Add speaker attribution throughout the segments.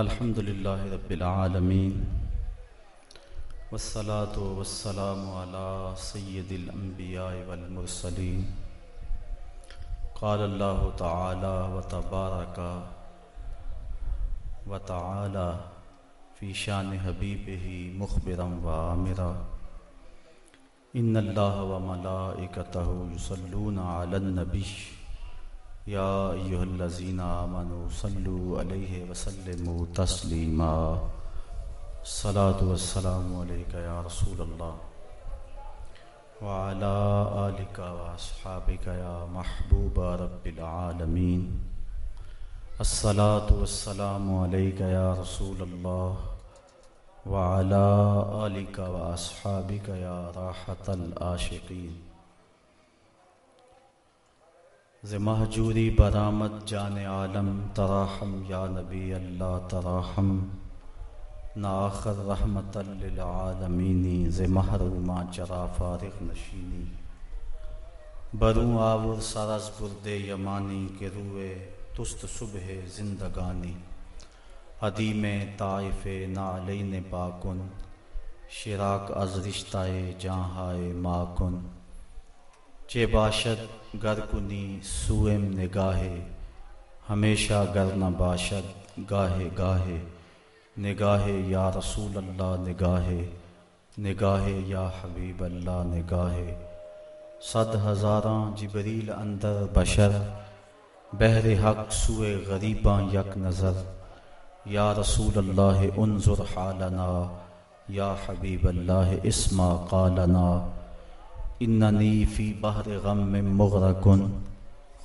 Speaker 1: الحمد للہ رب العالمین والصلاة والسلام على سید الانبیاء والمرسلین قال اللہ تعالی وتبارک وتعالی فی شان حبیبہ مخبرا وآمرا ان اللہ وملائکتہ یصلون علی النبی یا ایہا الذین آمنوا صلو علیہ وسلموا تسلیما۔ صلاة والسلام علیکہ یا رسول اللہ۔ وعلا آلکہ واصحابکہ یا محبوب رب العالمین۔ الصلاة والسلام علیکہ یا رسول اللہ۔ وعلا آلکہ واصحابکہ یا راحت العاشقین۔ ز محجوری برآمد جان عالم تراحم، یا نبی اللہ تراحم ناخر رحمت للعالمینی، ز محروما چرا فارغ نشینی۔ بروں آور سرز برد یمانی کے روئے تست صبح زندگانی۔ عدیم طائف نعلین پاکن، شراک از رشتہ جہائے ماکن۔ چے باشد گر کنی سوئم نگاہے، ہمیشہ گر نہ باشد گاہے گاہے۔ نگاہے یا رسول اللہ نگاہے نگاہے یا حبیب اللہ نگاہے۔ صد ہزاراں جبریل اندر بشر بہر حق سوئے غریباں یک نظر۔ یا رسول اللہ انظر حالنا، یا حبیب اللہ اسما قالنا۔ اننی فی بحر غم مغرقن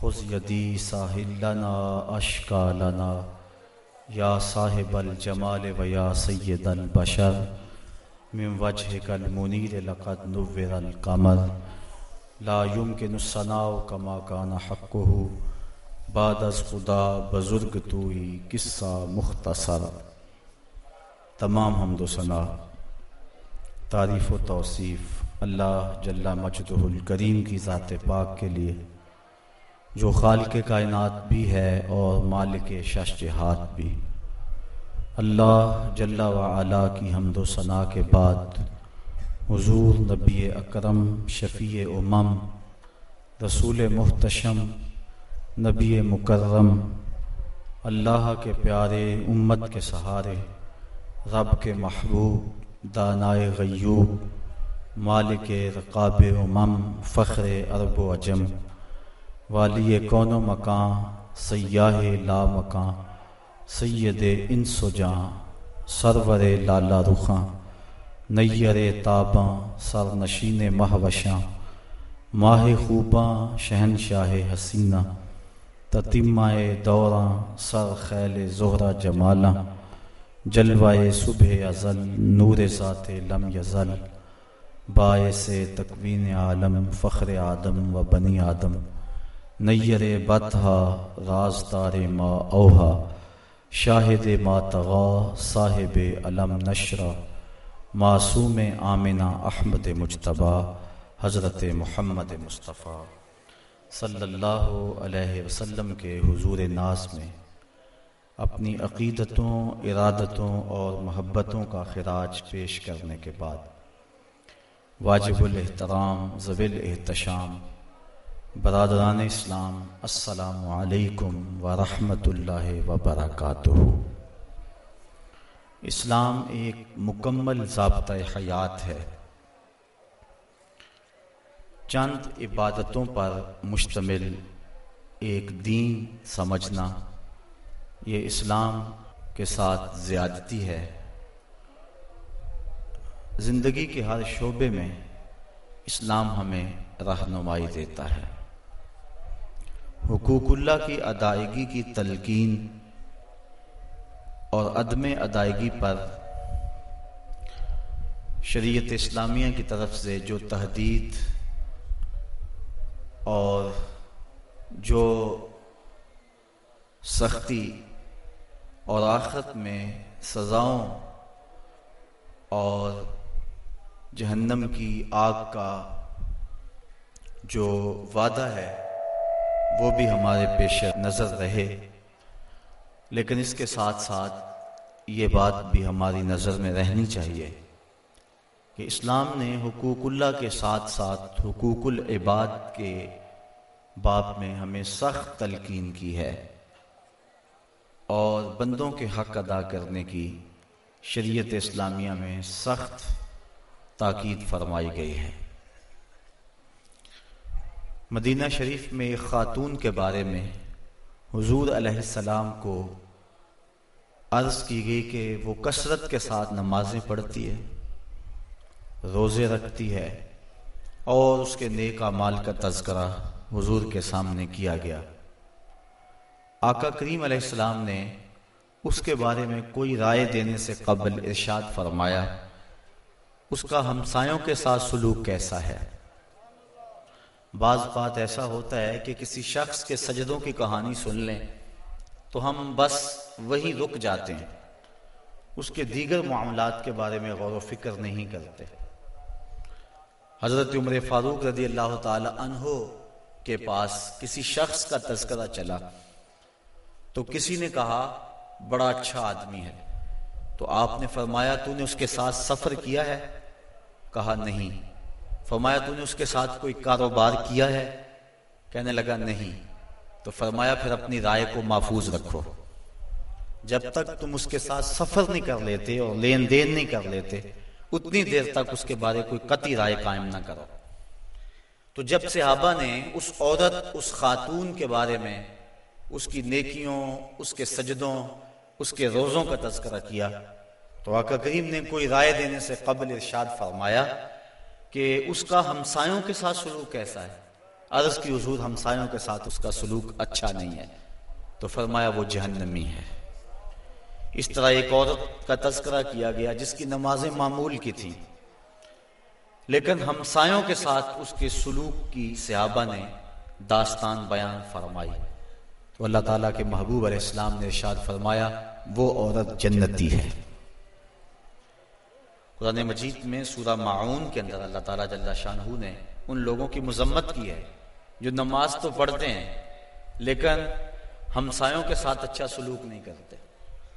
Speaker 1: خذ یدی ساحل لنا اشکا لنا یا صاحب الجمال و یا سید البشر من وجهك المنیر لقد نور القمر لا يمكن الصناع كما كان حقه بعد از خدا بزرگ توئی قصہ مختصر تمام حمد و ثنا تعریف و توصیف اللہ جل مجدہ الکریم کی ذات پاک کے لیے، جو خالق کائنات بھی ہے اور مالک شش جہات بھی۔ اللہ جل و کی حمد و ثناء کے بعد حضور نبی اکرم شفیع امم، رسول محتشم، نبی مکرم، اللہ کے پیارے امت کے سہارے، رب کے محبوب، دانائے غیوب مالک رقاب امم فخر عرب و عجم، والی کون و مکان، سیاہ لا مکان، سید انس و جاں سرور لالا رخاں، نیر تاباں سر نشین مہوشاں، ماہ خوباں، شہنشاہ حسینہ تتیمائے دوراں، سر خیل زہرہ جمالاں جلوائے صبح ازل، نور ذات لم یزل۔ باعث تکوین عالم، فخر آدم و بنی آدم۔ نیر بتہا راز تار ما اوہا شاہد ما تغا، صاحب علم نشرہ معصوم آمنہ احمد مجتبہ حضرت محمد مصطفیٰ۔ صلی اللہ علیہ وسلم کے حضور ناز میں۔ اپنی عقیدتوں، ارادتوں اور محبتوں کا خراج پیش کرنے کے بعد۔ واجب الاحترام زبل احتشام برادران اسلام، السلام علیکم ورحمۃ اللہ وبرکاتہ. اسلام ایک مکمل ضابطۂ حیات ہے۔ چند عبادتوں پر مشتمل ایک دین سمجھنا، یہ اسلام کے ساتھ زیادتی ہے۔ زندگی کے ہر شعبے میں اسلام ہمیں رہنمائی دیتا ہے۔ حقوق اللہ کی ادائیگی کی تلقین اور عدم ادائیگی پر شریعت اسلامیہ کی طرف سے جو تحدید اور جو سختی اور آخرت میں سزاؤں اور جہنم کی آگ کا جو وعدہ ہے، وہ بھی ہمارے پیش نظر رہے۔ لیکن اس کے ساتھ ساتھ یہ بات بھی ہماری نظر میں رہنی چاہیے کہ اسلام نے حقوق اللہ کے ساتھ ساتھ حقوق العباد کے باب میں ہمیں سخت تلقین کی ہے اور بندوں کے حق ادا کرنے کی شریعت اسلامیہ میں سخت تاکید فرمائی گئی ہے مدینہ شریف میں ایک خاتون کے بارے میں حضور علیہ السلام کو عرض کی گئی کہ وہ کثرت کے ساتھ نمازیں پڑھتی ہے، روزے رکھتی ہے اور اس کے نیک مال کا تذکرہ حضور کے سامنے کیا گیا۔ آقا کریم علیہ السلام نے اس کے بارے میں کوئی رائے دینے سے قبل ارشاد فرمایا اس کا ہمسایوں کے ساتھ سلوک کیسا ہے؟ بعض بات ایسا ہوتا ہے کہ کسی شخص کے سجدوں کی کہانی سن لیں، تو ہم بس وہی رک جاتے ہیں۔ اس کے دیگر معاملات کے بارے میں غور و فکر نہیں کرتے۔ حضرت عمر فاروق رضی اللہ تعالی عنہ کے پاس کسی شخص کا تذکرہ چلا۔ تو کسی نے کہا، بڑا اچھا آدمی ہے۔ تو آپ نے فرمایا، تو نے اس کے ساتھ سفر کیا ہے؟ کہا، نہیں. فرمایا، تو نے اس کے ساتھ کوئی کاروبار کیا ہے؟ کہنے لگا، نہیں. تو فرمایا، پھر اپنی رائے کو محفوظ رکھو۔ جب تک تم اس کے ساتھ سفر نہیں کر لیتے اور لین دین نہیں کر لیتے، اتنی دیر تک اس کے بارے کوئی قطعی رائے قائم نہ کرو۔ تو جب صحابہ نے اس عورت، اس خاتون کے بارے میں اس کی نیکیوں، اس کے سجدوں، اس کے روزوں کا تذکرہ کیا تو آقا کریم نے کوئی رائے دینے سے قبل ارشاد فرمایا کہ اس کا ہمسایوں کے ساتھ سلوک کیسا ہے؟ عرض کی حضور ہمسایوں کے ساتھ اس کا سلوک اچھا نہیں ہے۔ تو فرمایا وہ جہنمی ہے۔ اس طرح ایک عورت کا تذکرہ کیا گیا جس کی نمازیں معمول کی تھیں۔ لیکن ہمسایوں کے ساتھ اس کے سلوک کی صحابہ نے داستان بیان فرمائی۔ تو اللہ تعالیٰ کے محبوب علیہ السلام نے ارشاد فرمایا، وہ عورت جنتی ہے۔ قرآن مجید میں سورہ معاون کے اندر اللہ تعالیٰ جل شاہ نے ان لوگوں کی مذمت کی ہے جو نماز تو پڑھتے ہیں، لیکن ہمسایوں کے ساتھ اچھا سلوک نہیں کرتے۔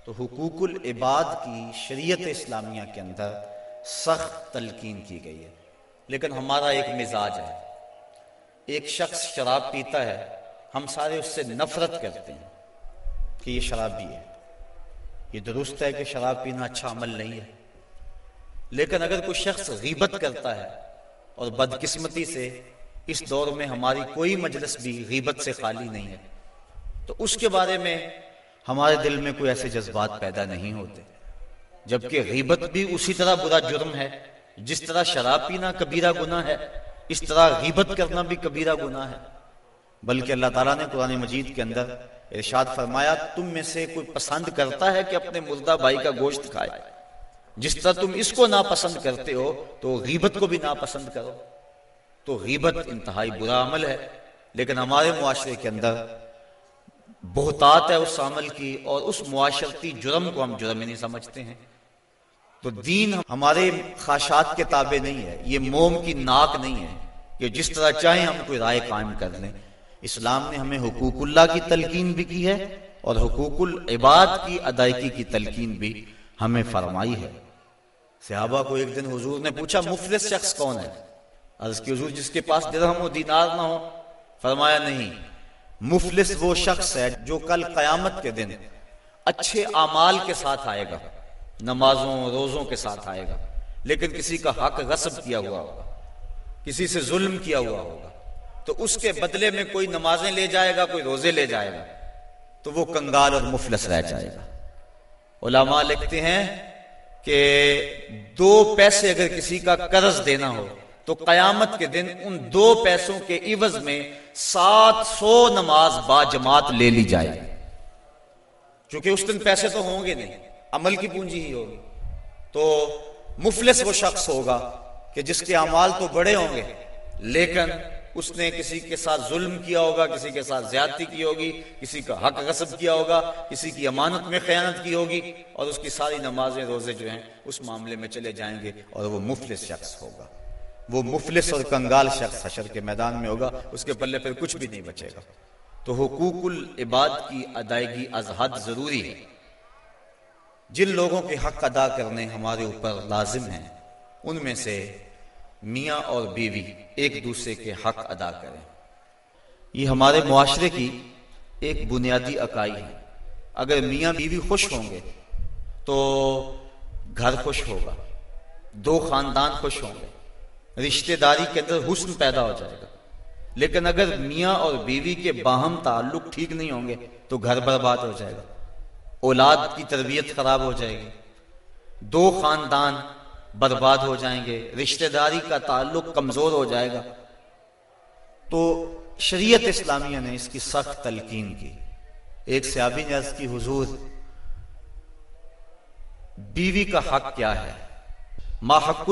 Speaker 1: تو حقوق العباد کی شریعت اسلامیہ کے اندر سخت تلقین کی گئی ہے۔ لیکن ہمارا ایک مزاج ہے۔ ایک شخص شراب پیتا ہے، ہم سارے اس سے نفرت کرتے ہیں کہ یہ شرابی ہے۔ یہ درست ہے کہ شراب پینا اچھا عمل نہیں ہے۔ لیکن اگر کوئی شخص غیبت کرتا ہے اور بدقسمتی سے اس دور میں ہماری کوئی مجلس بھی غیبت سے خالی نہیں ہے، تو اس کے بارے میں ہمارے دل میں کوئی ایسے جذبات پیدا نہیں ہوتے۔ جبکہ غیبت بھی اسی طرح برا جرم ہے، جس طرح شراب پینا کبیرہ گناہ ہے، اس طرح غیبت کرنا بھی کبیرہ گناہ ہے۔ بلکہ اللہ تعالیٰ نے قرآن مجید کے اندر ارشاد فرمایا، تم میں سے کوئی پسند کرتا ہے کہ اپنے مردہ بھائی کا گوشت کھائے؟ جس طرح تم اس کو ناپسند کرتے ہو، تو غیبت کو بھی ناپسند کرو۔ تو غیبت انتہائی برا عمل ہے، لیکن ہمارے معاشرے کے اندر بہتات ہے اس عمل کی، اور اس معاشرتی جرم کو ہم جرم ہی نہیں سمجھتے ہیں۔ تو دین ہمارے خواہشات کے تابع نہیں ہے، یہ موم کی ناک نہیں ہے کہ جس طرح چاہیں ہم کوئی رائے قائم کر لیں۔ اسلام نے ہمیں حقوق اللہ کی تلقین بھی کی ہے، اور حقوق العباد کی ادائیگی کی تلقین بھی ہمیں فرمائی ہے۔ صحابہ کو ایک دن حضور نے پوچھا، مفلس شخص کون ہے؟ عرض کی حضور جس کے پاس درہم و دینار نہ ہو فرمایا، نہیں، مفلس وہ شخص ہے جو کل قیامت کے دن اچھے اعمال کے ساتھ آئے گا، نمازوں، روزوں کے ساتھ آئے گا، لیکن کسی کا حق غصب کیا ہوا ہوگا، کسی سے ظلم کیا ہوا ہوگا، تو اس کے بدلے میں کوئی نمازیں لے جائے گا، کوئی روزے لے جائے گا، تو وہ کنگال اور مفلس رہ جائے گا۔ علماء لکھتے ہیں کہ دو پیسے اگر کسی کا قرض دینا ہو، تو قیامت کے دن ان دو پیسوں کے عوض میں سات سو نماز با جماعت لے لی جائے چونکہ اس دن پیسے تو ہوں گے نہیں، عمل کی پونجی ہی ہوگی۔ تو مفلس وہ شخص ہوگا کہ جس کے اعمال تو بڑے ہوں گے، لیکن اس نے کسی کے ساتھ ظلم کیا ہوگا، کسی کے ساتھ زیادتی کی ہوگی، کسی کا حق غصب کیا ہوگا، کسی کی امانت میں خیانت کی ہوگی اور اس کی ساری نمازیں، روزے جو ہیں، اس معاملے میں چلے جائیں گے اور وہ مفلس شخص ہوگا۔ وہ مفلس اور کنگال شخص حشر کے میدان میں ہوگا، اس کے پلے پھر کچھ بھی نہیں بچے گا۔ تو حقوق العباد کی ادائیگی از حد ضروری ہے۔ جن لوگوں کے حق ادا کرنے ہمارے اوپر لازم ہیں، ان میں سے میاں اور بیوی ایک دوسرے کے حق ادا کریں۔ یہ ہمارے معاشرے کی ایک بنیادی اکائی ہے۔ اگر میاں بیوی خوش ہوں گے تو گھر خوش ہوگا۔ دو خاندان خوش ہوں گے۔ رشتہ داری کے اندر حسن پیدا ہو جائے گا۔ لیکن اگر میاں اور بیوی کے باہم تعلق ٹھیک نہیں ہوں گے تو گھر برباد ہو جائے گا۔ اولاد کی تربیت خراب ہو جائے گی۔ دو خاندان برباد ہو جائیں گے، رشتہ داری کا تعلق کمزور ہو جائے گا۔ تو شریعت اسلامیہ نے اس کی سخت تلقین کی۔ ایک سیابی نے کی، حضور، بیوی کا حق کیا ہے؟ ما حق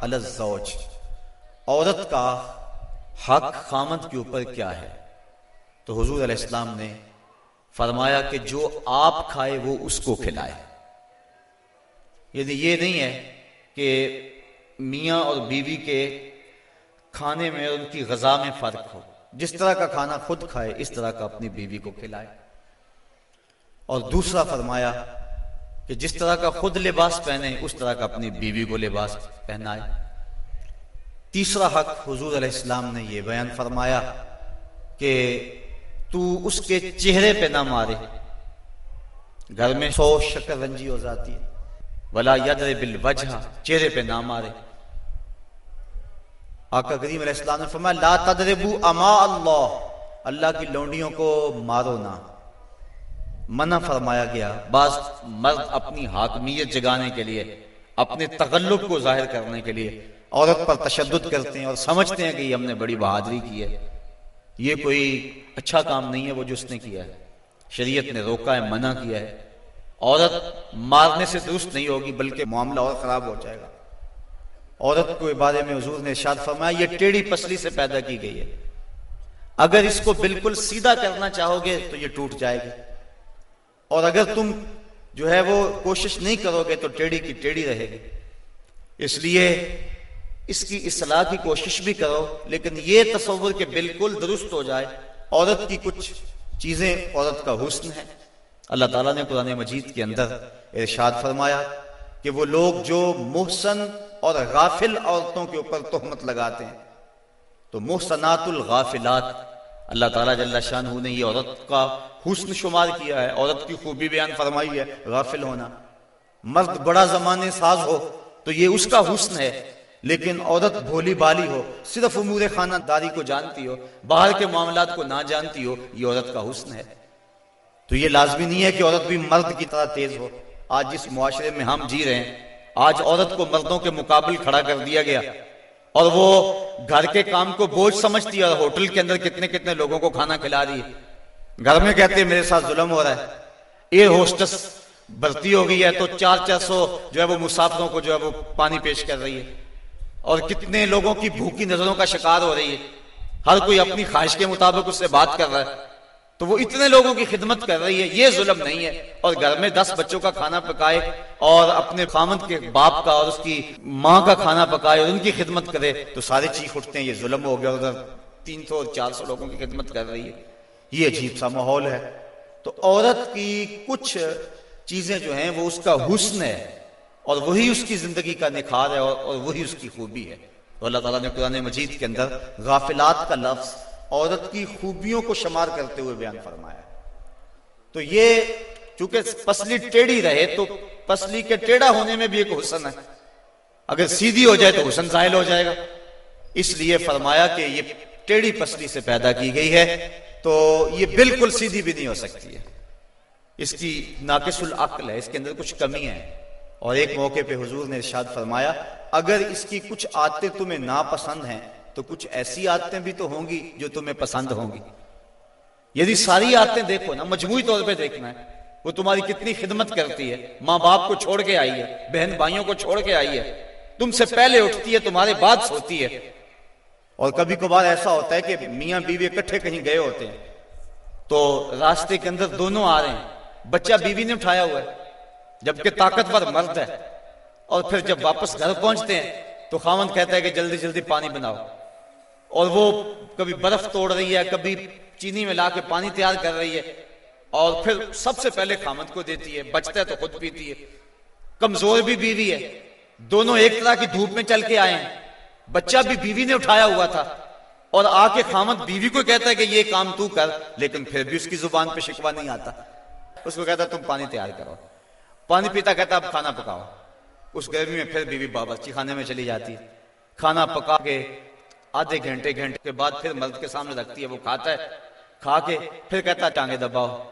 Speaker 1: علی الزوج۔ عورت کا حق خامد کے اوپر کیا ہے؟ تو حضور علیہ السلام نے فرمایا کہ جو آپ کھائے وہ اس کو کھلائے۔ یعنی یہ نہیں ہے کہ میاں اور بیوی کے کھانے میں ان کی غذا میں فرق ہو۔ جس طرح کا کھانا خود کھائے، اس طرح کا اپنی بیوی کو کھلائے۔ اور دوسرا فرمایا کہ جس طرح کا خود لباس پہنے، اس طرح کا اپنی بیوی کو لباس پہنائے۔ تیسرا حق حضور علیہ السلام نے یہ بیان فرمایا کہ تو اس کے چہرے پہ نہ مارے۔ گھر میں سو شکر رنجی ہو جاتی ہے ولا یدر بالوجہ چہرے پہ نہ مارے۔ آقا کریم علیہ السلام نے فرمایا، لا تدربو اما اللہ اللہ کی لونڈیوں کو مارو نہ۔ منع فرمایا گیا، بعض مرد اپنی حاکمیت جگانے کے لیے، اپنے تغلق کو ظاہر کرنے کے لیے عورت پر تشدد کرتے ہیں اور سمجھتے ہیں کہ یہ ہم نے بڑی بہادری کی ہے۔ یہ کوئی اچھا کام نہیں ہے، وہ جو اس نے کیا ہے۔ شریعت نے روکا ہے، منع کیا ہے۔ عورت مارنے سے درست نہیں ہوگی، بلکہ معاملہ اور خراب ہو جائے گا۔ عورت کو بارے میں حضور نے ارشاد فرمایا، یہ ٹیڑھی پسلی سے پیدا کی گئی ہے۔ اگر اس کو بالکل سیدھا کرنا چاہو گے تو یہ ٹوٹ جائے گی۔ اور اگر تم جو ہے وہ کوشش نہیں کرو گے تو ٹیڑھی کی ٹیڑھی رہے گی۔ اس لیے اس کی اصلاح کی کوشش بھی کرو، لیکن یہ تصور کہ بالکل درست ہو جائے، عورت کی کچھ چیزیں عورت کا حسن ہے۔ اللہ تعالیٰ نے قرآن مجید کے اندر ارشاد فرمایا کہ وہ لوگ جو محسن اور غافل عورتوں کے اوپر تہمت لگاتے ہیں، تو محسنات الغافلات، اللہ تعالیٰ جل شاہ نے یہ عورت کا حسن شمار کیا ہے، عورت کی خوبی بیان فرمائی ہے، غافل ہونا۔ مرد بڑا زمانے ساز ہو تو یہ اس کا حسن ہے، لیکن عورت بھولی بالی ہو، صرف امور خانہ داری کو جانتی ہو، باہر کے معاملات کو نہ جانتی ہو، یہ عورت کا حسن ہے۔ تو یہ لازمی نہیں ہے کہ عورت بھی مرد کی طرح تیز ہو۔ آج جس معاشرے میں ہم جی رہے ہیں، آج عورت کو مردوں کے مقابل کھڑا کر دیا گیا۔ اور وہ گھر کے کام کو بوجھ سمجھتی ہے اور ہوٹل کے اندر کتنے کتنے لوگوں کو کھانا کھلا رہی ہے۔ گھر میں کہتے ہیں، میرے ساتھ ظلم ہو رہا ہے۔ ایئر ہوسٹس، بھرتی ہو گئی ہے تو چار چار سو جو ہے وہ مسافروں کو جو ہے وہ پانی پیش کر رہی ہے۔ اور کتنے لوگوں کی بھوکی نظروں کا شکار ہو رہی ہے۔ ہر کوئی اپنی خواہش کے مطابق اس سے بات کر رہا ہے۔ تو وہ اتنے لوگوں کی خدمت کر رہی ہے، یہ ظلم نہیں ہے۔ اور گھر میں دس بچوں کا کھانا پکائے اور اپنے خامد کے باپ کا اور اس کی ماں کا کھانا پکائے اور ان کی خدمت کرے، تو سارے چیخ اٹھتے ہیں، یہ ظلم ہو گیا۔ ادھر تین سو چار سو لوگوں کی خدمت کر رہی ہے۔ یہ عجیب سا ماحول ہے۔ تو عورت کی کچھ چیزیں جو ہیں، وہ اس کا حسن ہے اور وہی اس کی زندگی کا نکھار ہے اور وہی اس کی خوبی ہے۔ اللہ تعالیٰ نے قرآن مجید کے اندر غافلات کا لفظ عورت کی خوبیوں کو شمار کرتے ہوئے بیان فرمایا تو یہ چونکہ پسلی ٹیڑھی رہے تو پسلی کے ٹیڑھا ہونے میں بھی ایک حسن ہے۔ اگر سیدھی ہو جائے تو حسن ظاہر ہو جائے گا۔ اس لیے فرمایا کہ یہ ٹیڑھی پسلی سے پیدا کی گئی ہے۔ تو یہ بالکل سیدھی بھی نہیں ہو سکتی ہے۔ اس کی ناقص العقل ہے، اس کے اندر کچھ کمی ہے۔ اور ایک موقع پہ حضور نے ارشاد فرمایا، اگر اس کی کچھ آتے تمہیں ناپسند ہیں تو کچھ ایسی عادتیں بھی تو ہوں گی جو تمہیں پسند ہوں گی۔ یعنی ساری عادتیں دیکھو نا، مجموعی طور پہ دیکھنا ہے۔ وہ تمہاری کتنی خدمت کرتی ہے، ماں باپ کو چھوڑ کے آئی ہے، بہن بھائیوں کو چھوڑ کے آئی ہے۔ تم سے پہلے اٹھتی ہے، تمہارے بعد سوتی ہے۔ اور کبھی کبھار ایسا ہوتا ہے کہ میاں بیوی اکٹھے کہیں گئے ہوتے ہیں۔ تو راستے کے اندر دونوں آ رہے ہیں۔ بچہ بیوی نے اٹھایا ہوا ہے، جبکہ طاقتور مرد ہے۔ اور پھر جب واپس گھر پہنچتے ہیں، تو خامن کہتا ہے کہ جلدی جلدی پانی بناؤ۔ اور وہ کبھی برف توڑ رہی ہے، کبھی چینی میں لا کے پانی تیار کر رہی ہے۔ اور پھر سب سے پہلے خامد کو دیتی ہے، بچتا ہے تو خود پیتی ہے۔ کمزور بھی بیوی ہے۔ دونوں ایک طرح کی دھوپ میں چل کے آئے ہیں۔ بچہ بھی بیوی نے اٹھایا ہوا تھا۔ اور آ کے خامد بیوی کو کہتا ہے کہ یہ کام تو کر، لیکن پھر بھی اس کی زبان پہ شکوا نہیں آتا۔ اس کو کہتا تم پانی تیار کرو۔ پانی پیتا کہتا اب کھانا پکاؤ۔ اس گرمی میں پھر بیوی باورچی خانے میں چلی جاتی ہے۔ کھانا پکا کے آدھے گھنٹے گھنٹے کے بعد پھر مرد کے سامنے رکھتی ہے، وہ کھاتا ہے، کھا کے پھر کہتا ٹانگے دباؤ۔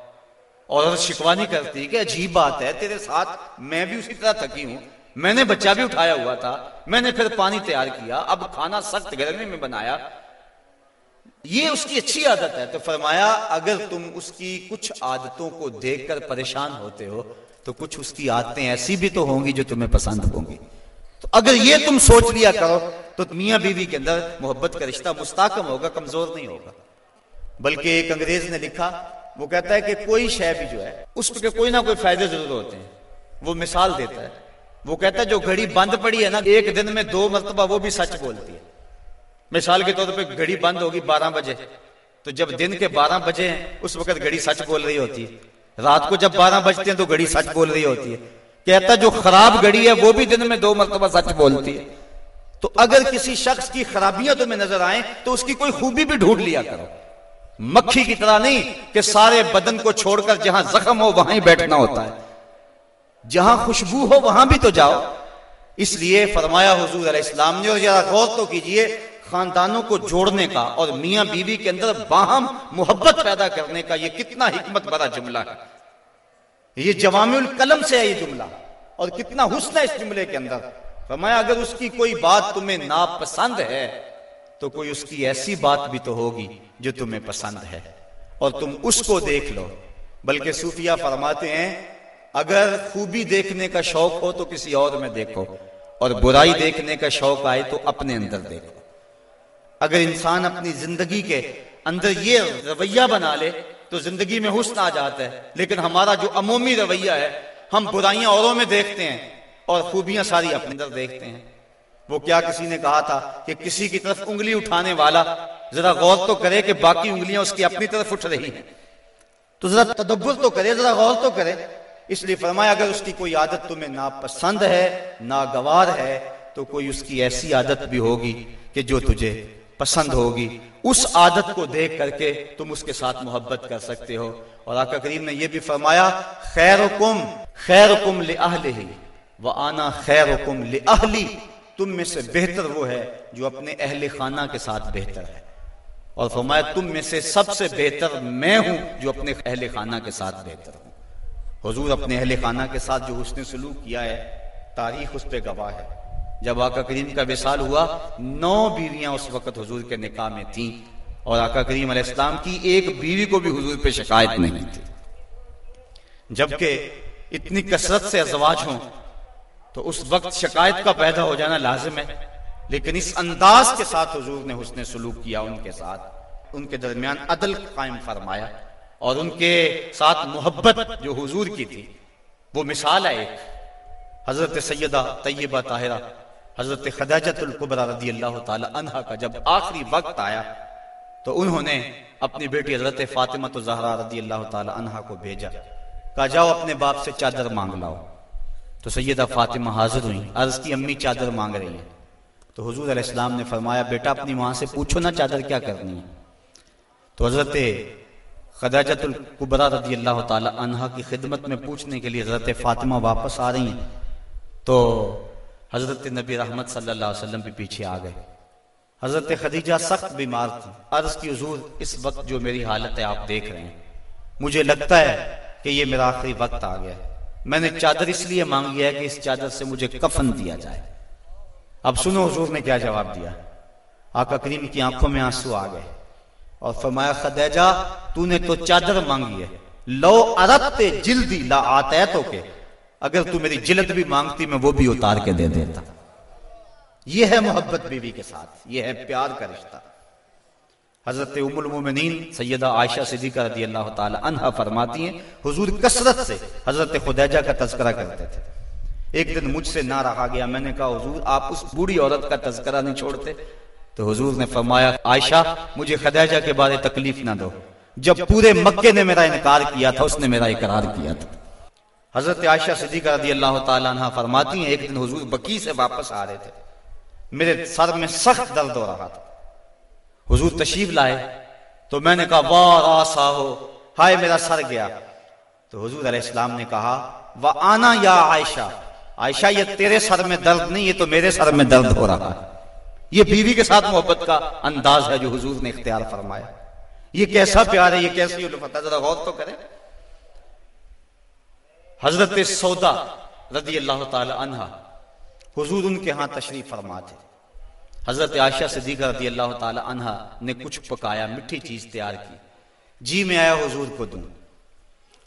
Speaker 1: اور شکوا نہیں کرتی کہ عجیب بات ہے، تیرے ساتھ میں بھی اسی طرح تھکی ہوں، میں نے بچہ بھی اٹھایا ہوا تھا، میں نے پھر پانی تیار کیا، اب کھانا سخت گرمی میں بنایا۔ یہ اس کی اچھی عادت ہے۔ تو فرمایا، اگر تم اس کی کچھ عادتوں کو دیکھ کر پریشان ہوتے ہو، تو کچھ اس کی عادتیں ایسی بھی تو ہوں گی جو تمہیں پسند ہوں گی۔ تو اگر یہ تم سوچ لیا کرو تو میاں بیوی کے اندر محبت کا رشتہ مستحکم ہوگا، کمزور نہیں ہوگا۔ بلکہ ایک انگریز نے لکھا، وہ کہتا ہے کہ کوئی شے بھی جو ہے، اس پہ کوئی نہ کوئی فائدے ضرور ہوتے ہیں۔ وہ مثال دیتا ہے۔ وہ کہتا ہے، جو گھڑی بند پڑی ہے نا، ایک دن میں دو مرتبہ وہ بھی سچ بولتی ہے۔ مثال کے طور پہ گھڑی بند ہوگی بارہ بجے۔ تو جب دن کے بارہ بجے ہیں، اس وقت گھڑی سچ بول رہی ہوتی ہے۔ رات کو جب بارہ بجتے ہیں تو گھڑی سچ بول رہی ہوتی ہے۔ کہتا جو خراب گھڑی ہے وہ بھی دن میں دو مرتبہ سچ بولتی ہے۔ تو اگر کسی شخص کی خرابیاں تمہیں نظر آئیں تو اس کی کوئی خوبی بھی ڈھونڈ لیا کرو۔ مکھی کی طرح نہیں کہ سارے بدن کو چھوڑ کر جہاں زخم ہو وہاں ہی بیٹھنا ہوتا ہے۔ جہاں خوشبو ہو وہاں بھی تو جاؤ۔ اس لیے فرمایا حضور علیہ السلام نے اور ذرا غور تو کیجیے، خاندانوں کو جوڑنے کا اور میاں بیوی کے اندر باہم محبت پیدا کرنے کا یہ کتنا حکمت بڑا جملہ ہے۔ یہ جوام القلم سے ہے یہ جملہ۔ اور کتنا حسن ہے اس جملے کے اندر۔ فرمایا، اگر اس کی کوئی بات تمہیں ناپسند ہے، تو کوئی اس کی ایسی بات بھی تو ہوگی جو تمہیں پسند ہے۔ اور تم اس کو دیکھ لو۔ بلکہ صوفیہ فرماتے ہیں، اگر خوبی دیکھنے کا شوق ہو تو کسی اور میں دیکھو، اور برائی دیکھنے کا شوق آئے تو اپنے اندر دیکھو۔ اگر انسان اپنی زندگی کے اندر یہ رویہ بنا لے تو زندگی میں حسن آ جاتا ہے۔ لیکن ہمارا جو عمومی رویہ ہے، ہم برائیاں اوروں میں دیکھتے ہیں اور خوبیاں ساری اپنے اندر دیکھتے ہیں۔ وہ کیا کسی نے کہا تھا کہ کسی کی طرف انگلی اٹھانے والا ذرا غور تو کرے کہ باقی انگلیاں اس کی اپنی طرف اٹھ رہی ہیں۔ تو ذرا تدبر تو کرے، ذرا غور تو کرے۔ اس لیے فرمایا، اگر اس کی کوئی عادت تمہیں ناپسند ہے، ناگوار ہے، تو کوئی اس کی ایسی عادت بھی ہوگی کہ جو تجھے پسند ہوگی۔ اس عادت کو دیکھ کر کے تم اس کے ساتھ محبت کر سکتے ہو۔ اور آقا کریم نے یہ بھی فرمایا، خیرکم خیرکم لأہلہ وآنا خیرکم لأہلی، تم میں سے بہتر وہ ہے جو اپنے اہل خانہ کے ساتھ بہتر ہے۔ اور فرمایا، تم میں سے سب سے بہتر میں ہوں جو اپنے اہل خانہ کے ساتھ بہتر ہوں۔ حضور اپنے اہل خانہ کے ساتھ جو حسن سلوک کیا ہے، تاریخ اس پہ گواہ ہے۔ جب آقا کریم کا وصال ہوا، نو بیویاں اس وقت حضور کے نکاح میں تھیں اور آقا کریم علیہ السلام کی ایک بیوی کو بھی حضور پہ شکایت نہیں تھی۔ جبکہ اتنی کثرت سے ازواج ہوں تو اس وقت شکایت کا پیدا ہو جانا لازم ہے۔ لیکن اس انداز کے ساتھ حضور نے حسن سلوک کیا ان کے ساتھ۔ ان کے درمیان عدل قائم فرمایا اور ان کے ساتھ محبت جو حضور کی تھی، وہ مثال ہے ایک۔ حضرت سیدہ طیبہ طاہرہ حضرت خداجت القبرہ رضی اللہ تعالی عنہ کا جب آخری وقت آیا، تو انہوں نے اپنی بیٹی حضرت فاطمہ تو زہرہ رضی اللہ تعالی عنہ کو بھیجا، کہا، جاؤ اپنے باپ سے چادر مانگ لاؤ۔ تو سیدہ فاطمہ حاضر ہوئی، عرض کی، امی چادر مانگ رہی ہیں۔ تو حضور علیہ السلام نے فرمایا، بیٹا، اپنی وہاں سے پوچھو نا چادر کیا کرنی ہے۔ تو حضرت خداجت القبرہ رضی اللہ تعالی عنہ کی خدمت میں پوچھنے کے لیے حضرت فاطمہ واپس آ رہی ہیں۔ تو حضرت نبی رحمت صلی اللہ علیہ وسلم بھی پیچھے آ گئے۔ حضرت خدیجہ سخت بیمار تھی عرض کی حضور، اس وقت جو میری حالت ہے، آپ دیکھ رہے ہیں۔ مجھے لگتا ہے کہ یہ میرا آخری وقت آ گیا میں نے چادر اس لیے مانگی ہے کہ اس چادر سے مجھے کفن دیا جائے۔ اب سنو حضور نے کیا جواب دیا۔ آقا کریم کی آنکھوں میں آنسو آ گئے۔ اور فرمایا، خدیجہ، تو نے تو چادر مانگی ہے۔ لو ارت جلدی لا آتے تو کے۔ اگر تو میری جلد بھی مانگتی، میں وہ بھی اتار کے دے دیتا۔ یہ ہے محبت بیوی کے ساتھ، یہ ہے پیار کا رشتہ۔ حضرت ام المومنین سیدہ عائشہ صدیقہ رضی اللہ تعالی عنہ فرماتی ہیں، حضور کثرت سے حضرت خدیجہ کا تذکرہ کرتے تھے۔ ایک دن مجھ سے نہ رہا گیا، میں نے کہا، حضور آپ اس بوڑھی عورت کا تذکرہ نہیں چھوڑتے؟ تو حضور نے فرمایا، عائشہ، مجھے خدیجہ کے بارے تکلیف نہ دو۔ جب پورے مکے نے میرا انکار کیا تھا، اس نے میرا اقرار کیا تھا۔ حضرت عائشہ صدیقہ رضی اللہ تعالیٰ عنہ فرماتی ہیں، ایک دن حضور بکی سے واپس آ رہے تھے۔ میرے سر میں سخت درد ہو رہا تھا۔ حضور تشریف لائے۔ تو میں نے کہا، واہ راسا ہو۔ ہائے، میرا سر گیا۔ تو حضور علیہ السلام نے کہا وہ آنا یا عائشہ؟ عائشہ، یہ تیرے سر میں درد نہیں، یہ تو میرے سر میں درد ہو رہا ہے۔ یہ بیوی کے ساتھ محبت کا انداز ہے جو حضور نے اختیار فرمایا۔ یہ کیسا پیار ہے یہ کیسی الفت ہے، ذرا غور تو کریں۔ حضرت سودا رضی اللہ تعالی عنہ حضور ان کے ہاں تشریف فرما تھے۔ حضرت عائشہ صدیقہ رضی اللہ تعالی عنہ نے کچھ پکایا، مٹھی چیز تیار کی۔ جی میں آیا حضور کو دوں۔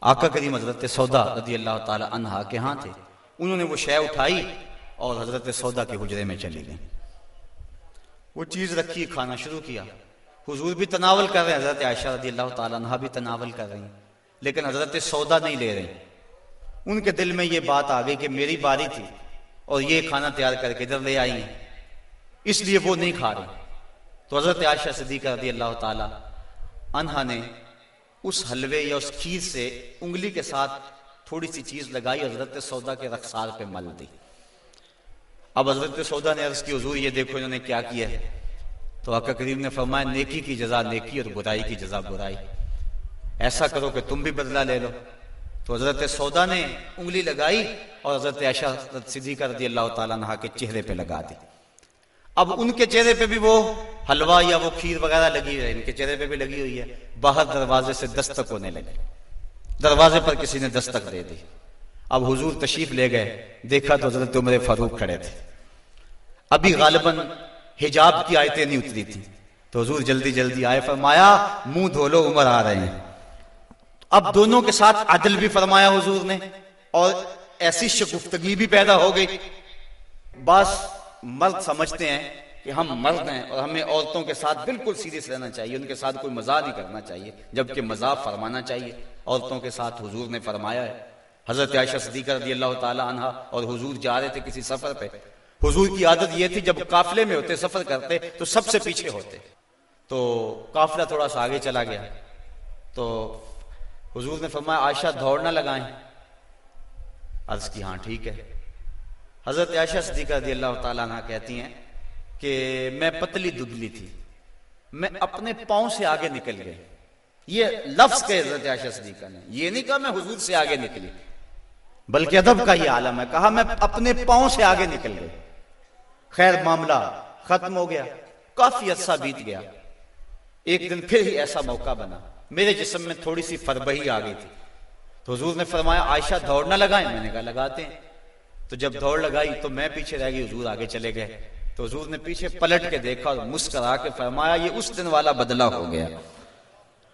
Speaker 1: آقا کریم حضرت سودا رضی اللہ تعالی عنہ کے ہاں تھے۔ انہوں نے وہ شے اٹھائی اور حضرت سودا کے حجرے میں چلی گئیں وہ چیز رکھی، کھانا شروع کیا۔ حضور بھی تناول کر رہے ہیں، حضرت عائشہ رضی اللہ تعالیٰ عنہ بھی تناول کر رہی ہیں۔ لیکن حضرت سودا نہیں لے رہے۔ ان کے دل میں یہ بات آ گئی کہ میری باری تھی اور یہ کھانا تیار کر کے ادھر لے آئی ہیں۔ اس لیے وہ نہیں کھا رہے۔ تو حضرت عائشہ صدیقہ رضی اللہ تعالیٰ عنہ نے اس حلوے یا اس کھیر سے انگلی کے ساتھ تھوڑی سی چیز لگائی، حضرت سودا کے رخسار پہ مل دی۔ اب حضرت سودا نے عرض کی، حضور یہ دیکھو انہوں نے کیا کیا ہے۔ تو آقا کریم نے فرمایا، نیکی کی جزا، نیکی اور برائی کی جزا برائی۔ ایسا کرو کہ تم بھی بدلہ لے لو۔ تو حضرت سودا نے انگلی لگائی اور حضرت عائشہ صدیقہ رضی اللہ تعالیٰ نہا کے چہرے پہ لگا دی۔ اب ان کے چہرے پہ بھی وہ حلوہ یا وہ کھیر وغیرہ لگی ہے، ان کے چہرے پہ بھی لگی ہوئی ہے۔ باہر دروازے سے دستک ہونے لگے۔ دروازے پر کسی نے دستک دے دی۔ اب حضور تشریف لے گئے۔ دیکھا تو حضرت عمر فاروق کھڑے تھے۔ ابھی غالباً حجاب کی آیتیں نہیں اتری تھی۔ تو حضور جلدی جلدی آئے، فرمایا، منہ دھولو عمر آ رہے ہیں۔ اب دونوں کے ساتھ عدل بھی فرمایا حضور نے اور ایسی شگفتگی بھی پیدا ہو گئی۔ بس مرد سمجھتے ہیں کہ ہم مرد ہیں اور ہمیں عورتوں کے ساتھ بالکل سیریس رہنا چاہیے، ان کے ساتھ کوئی مزاح نہیں کرنا چاہیے، جبکہ مزاح فرمانا چاہیے۔ عورتوں کے ساتھ حضور نے فرمایا ہے، حضرت عائشہ صدیقہ رضی اللہ تعالی عنہ اور حضور جا رہے تھے کسی سفر پہ۔ حضور کی عادت یہ تھی، جب قافلے میں ہوتے، سفر کرتے، تو سب سے پیچھے ہوتے۔ تو قافلہ تھوڑا سا آگے چلا گیا۔ تو حضور نے فرمایا، عائشہ دوڑ نہ لگائیں۔ عرض کی ہاں ٹھیک ہے۔ حضرت عائشہ صدیقہ رضی اللہ تعالیٰ عنہ کہتی ہیں کہ میں پتلی دبلی تھی۔ میں اپنے پاؤں سے آگے نکل گئی۔ یہ لفظ کہ حضرت عائشہ صدیقہ نے۔ یہ نہیں کہا میں حضور سے آگے نکلی۔ بلکہ ادب کا یہ عالم ہے۔ کہا میں اپنے پاؤں سے آگے نکل گئی۔ خیر، معاملہ ختم ہو گیا۔ کافی عرصہ بیت گیا۔ ایک دن پھر ہی ایسا موقع بنا۔ میرے جسم میں تھوڑی سی فربہی آ گئی تھی۔ تو حضور نے فرمایا، عائشہ دوڑ نہ لگائیں۔ میں نے کہا، لگاتے ہیں۔ تو جب دوڑ لگائی تو میں پیچھے رہ گئی، حضور آگے چلے گئے۔ تو حضور نے پیچھے پلٹ کے دیکھا اور مسکرا کے فرمایا، یہ اس دن والا بدلہ ہو گیا۔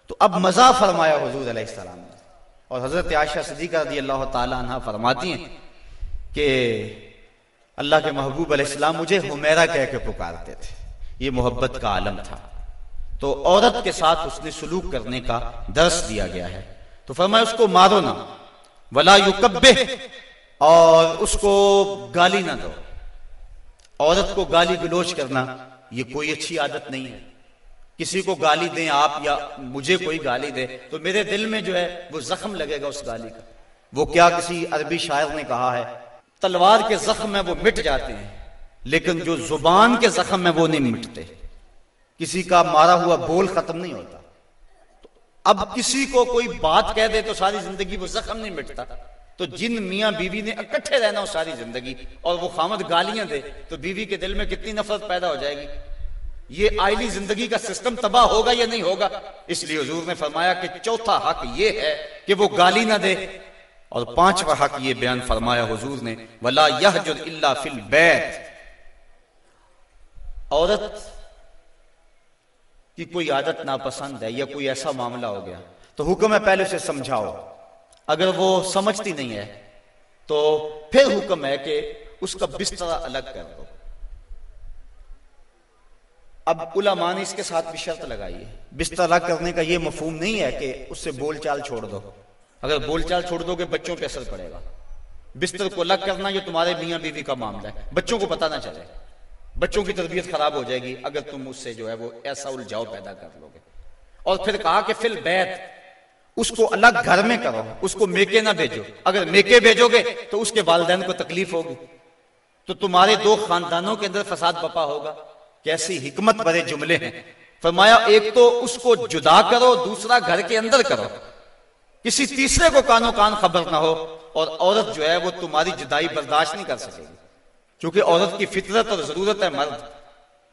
Speaker 1: تو اب مزہ فرمایا حضور علیہ السلام نے۔ اور حضرت عائشہ صدیقہ رضی اللہ تعالی عنہ فرماتی ہیں کہ اللہ کے محبوب علیہ السلام مجھے حمیرہ کہہ کے پکارتے تھے۔ یہ محبت کا عالم تھا۔ تو عورت کے ساتھ اس نے سلوک کرنے کا درس دیا گیا ہے۔ تو فرمایا اس کو مارو نہ۔ ولا یکبہ اور اس کو گالی نہ دو۔ عورت کو گالی گلوچ کرنا یہ کوئی اچھی عادت نہیں ہے۔ کسی کو گالی دیں آپ یا مجھے کوئی گالی دے تو میرے دل میں جو ہے وہ زخم لگے گا اس گالی کا۔ وہ کیا کسی عربی شاعر نے کہا ہے؟ تلوار کے زخم میں وہ مٹ جاتے ہیں، لیکن جو زبان کے زخم میں وہ نہیں مٹتے۔ کسی کا مارا ہوا بول ختم نہیں ہوتا۔ اب کسی کو کوئی بات کہہ دے تو ساری زندگی وہ زخم نہیں مٹتا۔ تو جن میاں بیوی نے اکٹھے رہنا ہو ساری زندگی اور وہ خامد گالیاں دے تو بیوی کے دل میں کتنی نفرت پیدا ہو جائے گی۔ یہ آئلی زندگی کا سسٹم تباہ ہوگا یا نہیں ہوگا؟ اس لیے حضور نے فرمایا کہ چوتھا حق یہ ہے کہ وہ گالی نہ دے۔ اور پانچواں حق یہ بیان فرمایا حضور نے، ولا فی البیت عورت کی کوئی عادت ناپسند ہے یا کوئی ایسا معاملہ ہو گیا، تو حکم ہے پہلے سے سمجھاؤ۔ اگر وہ سمجھتی نہیں ہے، تو پھر حکم ہے کہ اس کا بستر الگ کر دو۔ اب علماء نے اس کے ساتھ بھی شرط لگائی ہے۔ بستر الگ کرنے کا یہ مفہوم نہیں ہے کہ اس سے بول چال چھوڑ دو۔ اگر بول چال چھوڑ دو گے، بچوں پہ اثر پڑے گا۔ بستر کو الگ کرنا یہ تمہارے میاں بیوی کا معاملہ ہے، بچوں کو پتا نہ چلے۔ بچوں کی تربیت خراب ہو جائے گی اگر تم اس سے جو ہے وہ ایسا الجھاؤ پیدا کر لو گے۔ اور پھر کہا کہ فل بیت اس کو الگ گھر میں کرو، اس کو میکے نہ بھیجو۔ اگر میکے بھیجو گے تو اس کے والدین کو تکلیف ہوگی۔ تو تمہارے دو خاندانوں کے اندر فساد بپا ہوگا۔ کیسی حکمت بڑے جملے ہیں۔ فرمایا، ایک تو اس کو جدا کرو، دوسرا گھر کے اندر کرو۔ کسی تیسرے کو کانوں کان خبر نہ ہو اور عورت جو ہے وہ تمہاری جدائی برداشت نہیں کر سکے گی۔ کیونکہ عورت کی فطرت اور ضرورت ہے مرد۔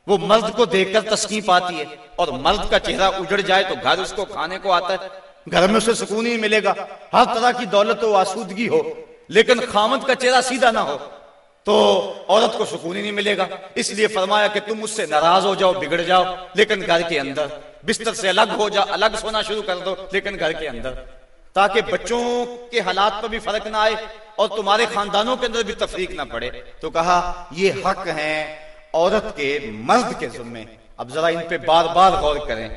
Speaker 1: وہ مرد کو دیکھ کر تسکین پاتی ہے اور مرد کا چہرہ اجڑ جائے تو گھر اس کو کھانے کو آتا ہے۔ گھر میں اسے سکون ہی ملے گا۔ ہر طرح کی دولت و آسودگی ہو، لیکن خامد کا چہرہ سیدھا نہ ہو۔ تو عورت کو سکون ہی نہیں ملے گا۔ اس لیے فرمایا کہ تم اس سے ناراض ہو جاؤ، بگڑ جاؤ، لیکن گھر کے اندر بستر سے الگ ہو جا، الگ سونا شروع کر دو، لیکن گھر کے اندر۔ تاکہ بچوں کے حالات پر بھی فرق نہ آئے اور تمہارے خاندانوں کے اندر بھی تفریق نہ پڑے۔ تو کہا، یہ حق ہیں عورت کے مرد کے ذمے۔ اب ذرا ان پہ بار بار غور کریں۔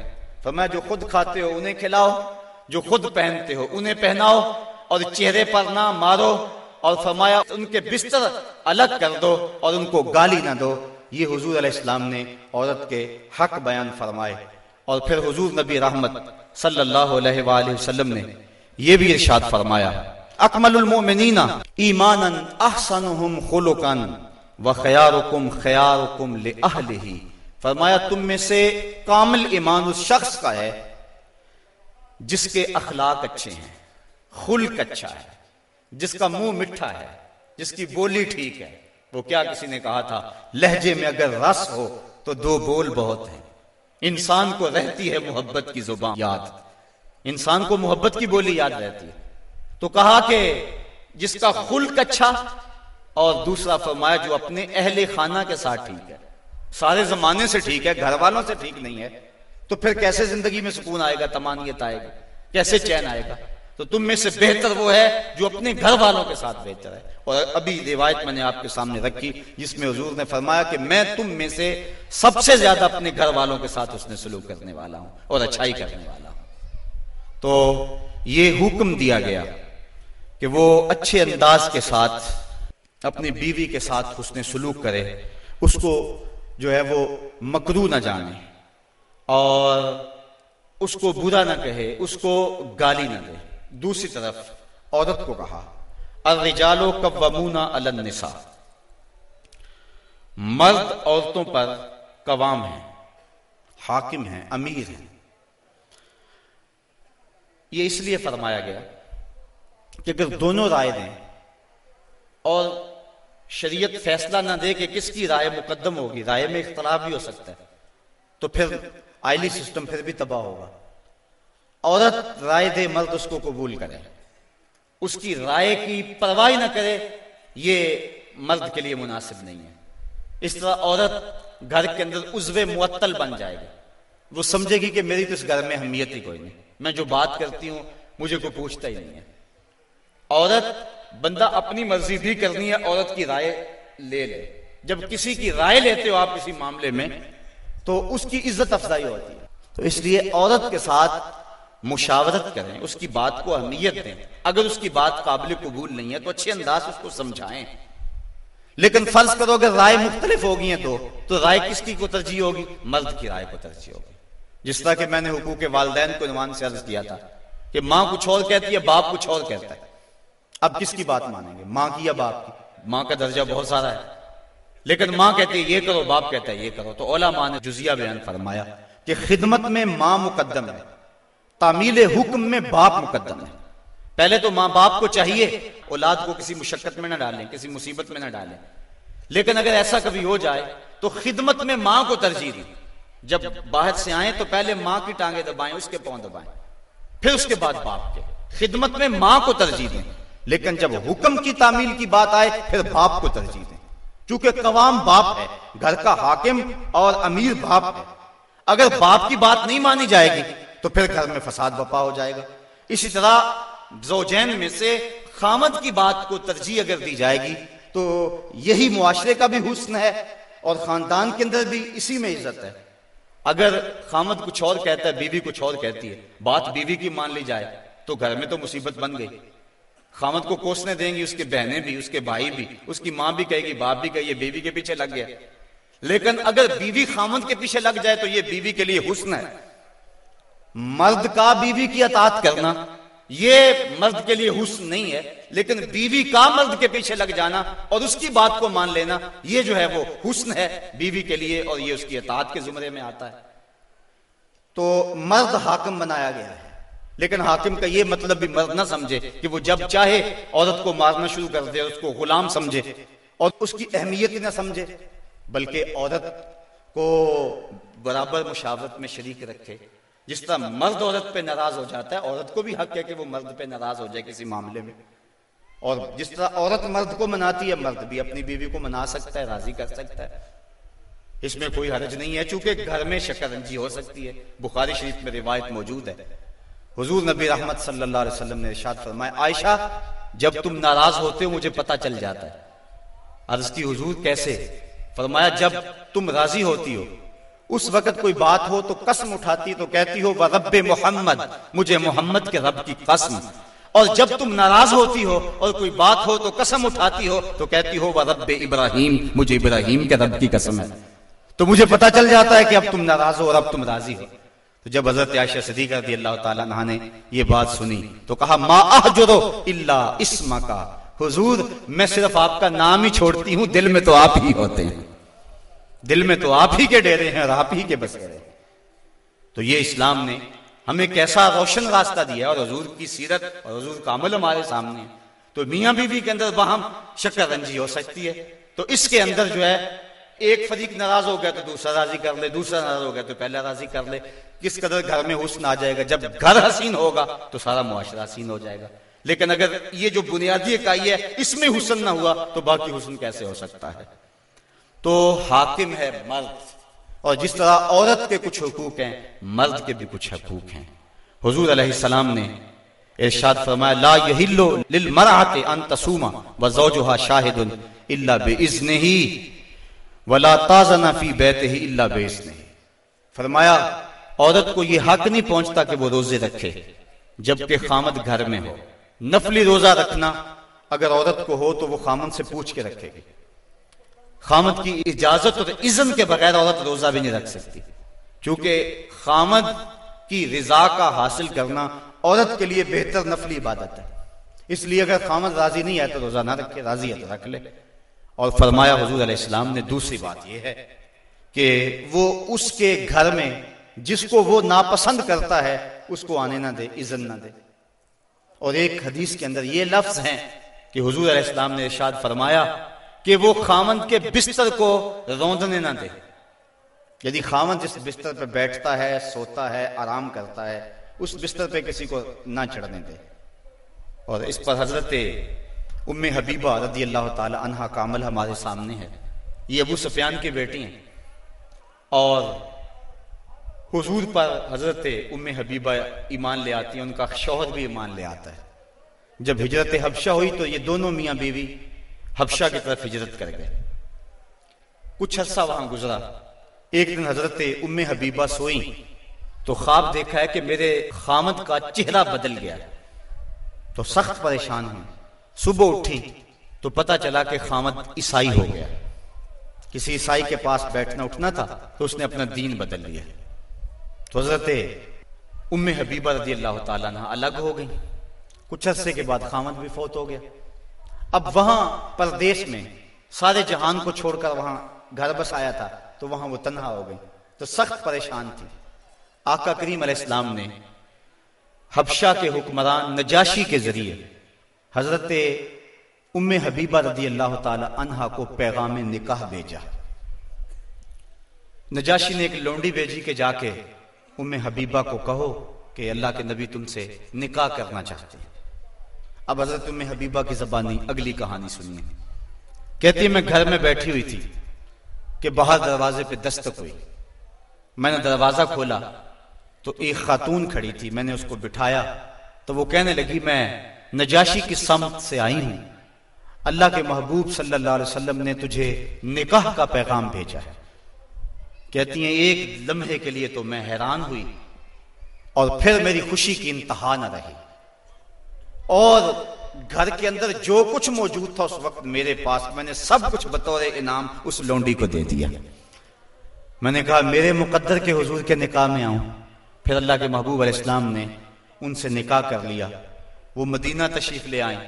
Speaker 1: فرمایا، جو خود کھاتے ہو انہیں کھلاؤ، جو خود پہنتے ہو انہیں پہناؤ اور چہرے پر نہ مارو۔ اور فرمایا، ان کے بستر الگ کر دو اور ان کو گالی نہ دو۔ یہ حضور علیہ السلام نے عورت کے حق بیان فرمائے۔ اور پھر حضور نبی رحمت صلی اللہ علیہ وآلہ وسلم نے یہ بھی ارشاد فرمایا، اکمل المؤمنین ایمانا احسنهم خلقا وخیارکم خیارکم لأہلہ فرمایا، تم میں سے کامل ایمان اس شخص کا ہے جس کے اخلاق اچھے ہیں، خلق اچھا ہے، جس کا منہ مٹھا ہے، جس کی بولی ٹھیک ہے۔ وہ کیا کسی نے کہا تھا؟ لہجے میں اگر رس ہو تو دو بول بہت ہیں۔ انسان کو رہتی ہے محبت کی زبان۔ یاد انسان کو محبت کی بولی یاد رہتی ہے۔ تو کہا کہ جس کا خلق اچھا اور دوسرا فرمایا جو اپنے اہل خانہ کے ساتھ ٹھیک ہے۔ سارے زمانے سے ٹھیک ہے، گھر والوں سے ٹھیک نہیں ہے۔ تو پھر کیسے زندگی میں سکون آئے گا، تمانیت آئے گا؟ کیسے چین آئے گا؟ تو تم میں سے بہتر وہ ہے جو اپنے گھر والوں کے ساتھ بہتر ہے۔ اور ابھی روایت میں نے آپ کے سامنے رکھی، جس میں حضور نے فرمایا کہ میں تم میں سے سب سے زیادہ اپنے گھر والوں کے ساتھ اس نے سلوک کرنے والا ہوں اور اچھائی کرنے والا ہوں۔ تو یہ حکم دیا گیا کہ وہ اچھے انداز کے ساتھ اپنی بیوی کے ساتھ اس نے سلوک کرے، اس کو جو ہے وہ مکرو نہ جانے اور اس کو برا نہ کہے، اس کو گالی نہ دے۔ دوسری طرف عورت کو کہا، الرجال قوامون علی النساء۔ مرد عورتوں پر قوام ہیں، حاکم ہیں، امیر ہیں۔ یہ اس لیے فرمایا گیا کہ اگر دونوں رائے دیں اور شریعت فیصلہ نہ دے کہ کس کی رائے مقدم ہوگی رائے میں اختلاف بھی ہو سکتا ہے تو پھر آئلی سسٹم پھر بھی تباہ ہوگا۔ عورت رائے دے مرد اس کو قبول کرے اس کی رائے کی پرواہ نہ کرے یہ مرد کے لیے مناسب نہیں ہے۔ اس طرح عورت گھر کے اندر عزو معطل بن جائے گی۔ وہ سمجھے گی کہ میری تو اس گھر میں اہمیت ہی کوئی نہیں۔ میں جو بات کرتی ہوں، مجھے کوئی پوچھتا ہی نہیں ہے۔ عورت، بندہ اپنی مرضی بھی کرنی ہے، عورت کی رائے لے لے۔ جب کسی کی رائے لیتے ہو آپ کسی معاملے میں، تو اس کی عزت افزائی ہوتی ہے۔ تو اس لیے عورت کے ساتھ مشاورت کریں، اس کی بات کو اہمیت دیں۔ اگر اس کی بات قابل قبول نہیں ہے، تو اچھے انداز اس کو سمجھائیں۔ لیکن فرض کرو اگر رائے مختلف ہوگی ہیں تو تو رائے کس کی کو ترجیح ہوگی؟ مرد کی رائے کو ترجیح ہوگی۔ جس طرح کہ میں نے حقوق والدین کو عنوان سے عرض کیا تھا کہ ماں کچھ اور کہتی ہے، باپ کچھ اور کہتا ہے۔ اب کس کی بات مانیں گے؟ ماں کی یا باپ کی؟ ماں کا درجہ بہت سارا ہے۔ لیکن ماں کہتی ہے، یہ کرو، باپ کہتا ہے، یہ کرو۔ تو علماء نے جزیہ بیان فرمایا کہ خدمت میں ماں مقدم ہے، تعمیل حکم میں باپ مقدم ہے۔ پہلے تو ماں باپ کو چاہیے، اولاد کو کسی مشقت میں نہ ڈالیں، کسی مصیبت میں نہ ڈالیں۔ لیکن اگر ایسا کبھی ہو جائے تو خدمت میں ماں کو ترجیح دیں۔ جب باہر سے آئیں تو پہلے ماں کی ٹانگیں دبائیں، اس کے پاؤں دبائیں۔ پھر اس کے بعد باپ کے۔ خدمت میں ماں کو ترجیح دیں۔ لیکن جب حکم کی تعمیل کی بات آئے، پھر باپ کو ترجیح دیں۔ چونکہ قوام باپ ہے، گھر کا حاکم اور امیر باپ ہے۔ اگر باپ کی بات نہیں مانی جائے گی، تو پھر گھر میں فساد بپا ہو جائے گا۔ اسی طرح زوجین میں سے خامد کی بات کو ترجیح اگر دی جائے گی، تو یہی معاشرے کا بھی حسن ہے اور خاندان کے اندر بھی اسی میں عزت ہے۔ اگر خامد کچھ اور کہتا ہے، بیوی کچھ اور کہتی ہے، بات بیوی کی مان لی جائے، تو گھر میں تو مصیبت بن گئی۔ خامد کو کوسنے دیں گی، اس کی بہنیں بھی، اس کے بھائی بھی، اس کی ماں بھی کہے گی، باپ بھی کہے یہ بیوی کے پیچھے لگ گیا۔ لیکن اگر بیوی خامد کے پیچھے لگ جائے، تو یہ بیوی کے لیے حسن ہے۔ مرد کا بیوی کی اطاعت کرنا یہ مرد کے لیے حسن نہیں ہے، لیکن بیوی کا مرد کے پیچھے لگ جانا اور اس کی بات کو مان لینا، یہ جو ہے وہ حسن ہے بیوی کے لیے اور یہ اس کی اطاعت کے زمرے میں آتا ہے۔ تو مرد حاکم بنایا گیا ہے، لیکن حاکم کا یہ مطلب بھی مرد نہ سمجھے کہ وہ جب چاہے عورت کو مارنا شروع کر دے، اس کو غلام سمجھے اور اس کی اہمیت نہ سمجھے، بلکہ عورت کو برابر مشاورت میں شریک رکھے۔ جس طرح مرد عورت پہ ناراض ہو جاتا ہے، عورت کو بھی حق ہے کہ وہ مرد پہ ناراض ہو جائے کسی معاملے میں۔ اور جس طرح عورت مرد کو مناتی ہے، مرد بھی اپنی بیوی کو منا سکتا ہے، راضی کر سکتا ہے۔ اس میں کوئی حرج نہیں ہے، چونکہ گھر میں شکرنجی ہو سکتی ہے۔ بخاری شریف میں روایت موجود ہے۔ حضور نبی رحمت صلی اللہ علیہ وسلم نے ارشاد فرمایا، عائشہ، جب تم ناراض ہوتے ہو، مجھے پتہ چل جاتا ہے۔ عرض کی حضور کیسے؟ فرمایا، جب تم راضی ہوتی ہو اس وقت کوئی بات ہو تو قسم اٹھاتی تو کہتی ہو رب محمد، مجھے محمد کے رب کی قسم. اور جب تم ناراض ہوتی ہو اور کوئی بات ہو تو قسم اٹھاتی ہو تو کہتی ہو رب ابراہیم، مجھے ابراہیم کے رب کی قسم ہے. تو مجھے پتا چل جاتا ہے کہ اب تم ناراض ہو اور اب تم راضی ہو۔ تو جب حضرت عائشہ صدیقہ رضی اللہ تعالیٰ عنہ نے یہ بات سنی تو کہا، ما احجرو الا اسما کا حضور، میں صرف آپ کا نام ہی چھوڑتی ہوں، دل میں تو آپ ہی ہوتے ہیں۔ دل میں تو آپ ہی کے ڈیرے ہیں اور آپ ہی کے بس گئے تو یہ اسلام نے ہمیں کیسا روشن راستہ دیا اور حضور کی سیرت اور حضور کا عمل ہمارے سامنے تو میاں بیوی کے اندر وہاں شکر رنجی ہو سکتی ہے۔ تو اس کے اندر جو ہے، ایک فریق ناراض ہو گیا تو دوسرا راضی کر لے، دوسرا ناراض ہو گیا تو پہلا راضی کر لے۔ کس قدر گھر میں حسن آ جائے گا، جب گھر حسین ہوگا تو سارا معاشرہ حسین ہو جائے گا۔ لیکن اگر یہ جو بنیادی اکائی ہے، اس میں حسن نہ ہوا تو باقی حسن کیسے ہو سکتا ہے؟ تو حاکم ہے مرد۔ اور جس طرح عورت کے کچھ حقوق ہیں، مرد کے بھی کچھ حقوق ہیں۔ حضور علیہ السلام نے ارشاد فرمایا، لا یحلو للمرأة ان تصوم وزوجها شاهد الا باذنه ولا تازن فی بیتہ الا باذنه فرمایا، عورت کو یہ حق نہیں پہنچتا کہ وہ روزے رکھے، جبکہ خامد گھر میں ہو۔ نفلی روزہ رکھنا، اگر عورت کو ہو تو وہ خامن سے پوچھ کے رکھے گی۔ خامد کی اجازت اور اذن کے بغیر عورت روزہ بھی نہیں رکھ سکتی۔ چونکہ خامد کی رضا کا حاصل کرنا عورت کے لیے بہتر نفلی عبادت ہے۔ اس لیے اگر خامد راضی نہیں ہے تو روزہ نہ رکھے، راضی ہے تو رکھ لے۔ اور فرمایا حضور علیہ السلام نے دوسری بات یہ ہے کہ وہ اس کے گھر میں جس کو وہ ناپسند کرتا ہے، اس کو آنے نہ دے اذن نہ دے۔ اور ایک حدیث کے اندر یہ لفظ ہیں کہ حضور علیہ السلام نے ارشاد فرمایا کہ وہ خامن کے بستر کو روندنے نہ دے۔ یعنی یدی خامن جس بستر پہ بیٹھتا ہے، سوتا ہے، آرام کرتا ہے، اس بستر پہ کسی کو نہ چڑھنے دے۔ اور اس پر حضرت ام حبیبہ رضی اللہ تعالی عنہ کا عمل ہمارے سامنے ہے۔ یہ ابو سفیان کی بیٹی ہیں۔ اور حضور پر حضرت ام حبیبہ ایمان لے آتی ہیں، ان کا شوہر بھی ایمان لے آتا ہے۔ جب ہجرت حبشہ ہوئی تو یہ دونوں میاں بیوی حبشہ کی طرف ہجرت کر گئے۔ کچھ عرصہ وہاں گزرا۔ ایک دن حضرت ام حبیبہ سوئی تو خواب دیکھا ہے کہ میرے خامد کا چہرہ بدل گیا۔ تو سخت پریشان ہوں۔ صبح اٹھی تو پتا چلا کہ خامد عیسائی ہو گیا۔ کسی عیسائی کے پاس بیٹھنا اٹھنا تھا تو اس نے اپنا دین بدل لیا۔ تو حضرت ام حبیبہ رضی اللہ تعالیٰ الگ ہو گئی کچھ عرصے کے بعد خامد بھی فوت ہو گیا۔ اب وہاں پردیش میں سارے جہان کو چھوڑ کر وہاں گھر بس آیا تھا، تو وہاں وہ تنہا ہو گئی، تو سخت پریشان تھی۔ آقا کریم علیہ السلام نے حبشہ کے حکمران نجاشی کے ذریعے حضرت ام حبیبہ رضی اللہ تعالی عنہا کو پیغام نکاح بھیجا۔ نجاشی نے ایک لونڈی بھیجی کے جا کے ام حبیبہ کو کہو کہ اللہ کے نبی تم سے نکاح کرنا چاہتے ہیں۔ اب حضرت میں حبیبہ کی زبانی اگلی کہانی سنیے۔ کہتی ہے، میں گھر میں بیٹھی ہوئی تھی کہ باہر دروازے پہ دستک ہوئی۔ میں نے دروازہ کھولا تو ایک خاتون کھڑی تھی، میں نے اس کو بٹھایا تو وہ کہنے لگی، میں نجاشی کی سمت سے آئی ہوں۔ اللہ کے محبوب صلی اللہ علیہ وسلم نے تجھے نکاح کا پیغام بھیجا ہے۔ کہتی ہیں، ایک لمحے کے لیے تو میں حیران ہوئی اور پھر میری خوشی کی انتہا نہ رہی۔ اور گھر کے اندر جو کچھ موجود تھا اس وقت میرے پاس میں نے سب کچھ بطور انعام اس لونڈی کو دے دیا۔ میں نے کہا، میرے مقدر کے حضور کے نکاح میں آؤں۔ پھر اللہ کے محبوب علیہ السلام نے ان سے نکاح کر لیا۔ وہ مدینہ تشریف لے آئیں۔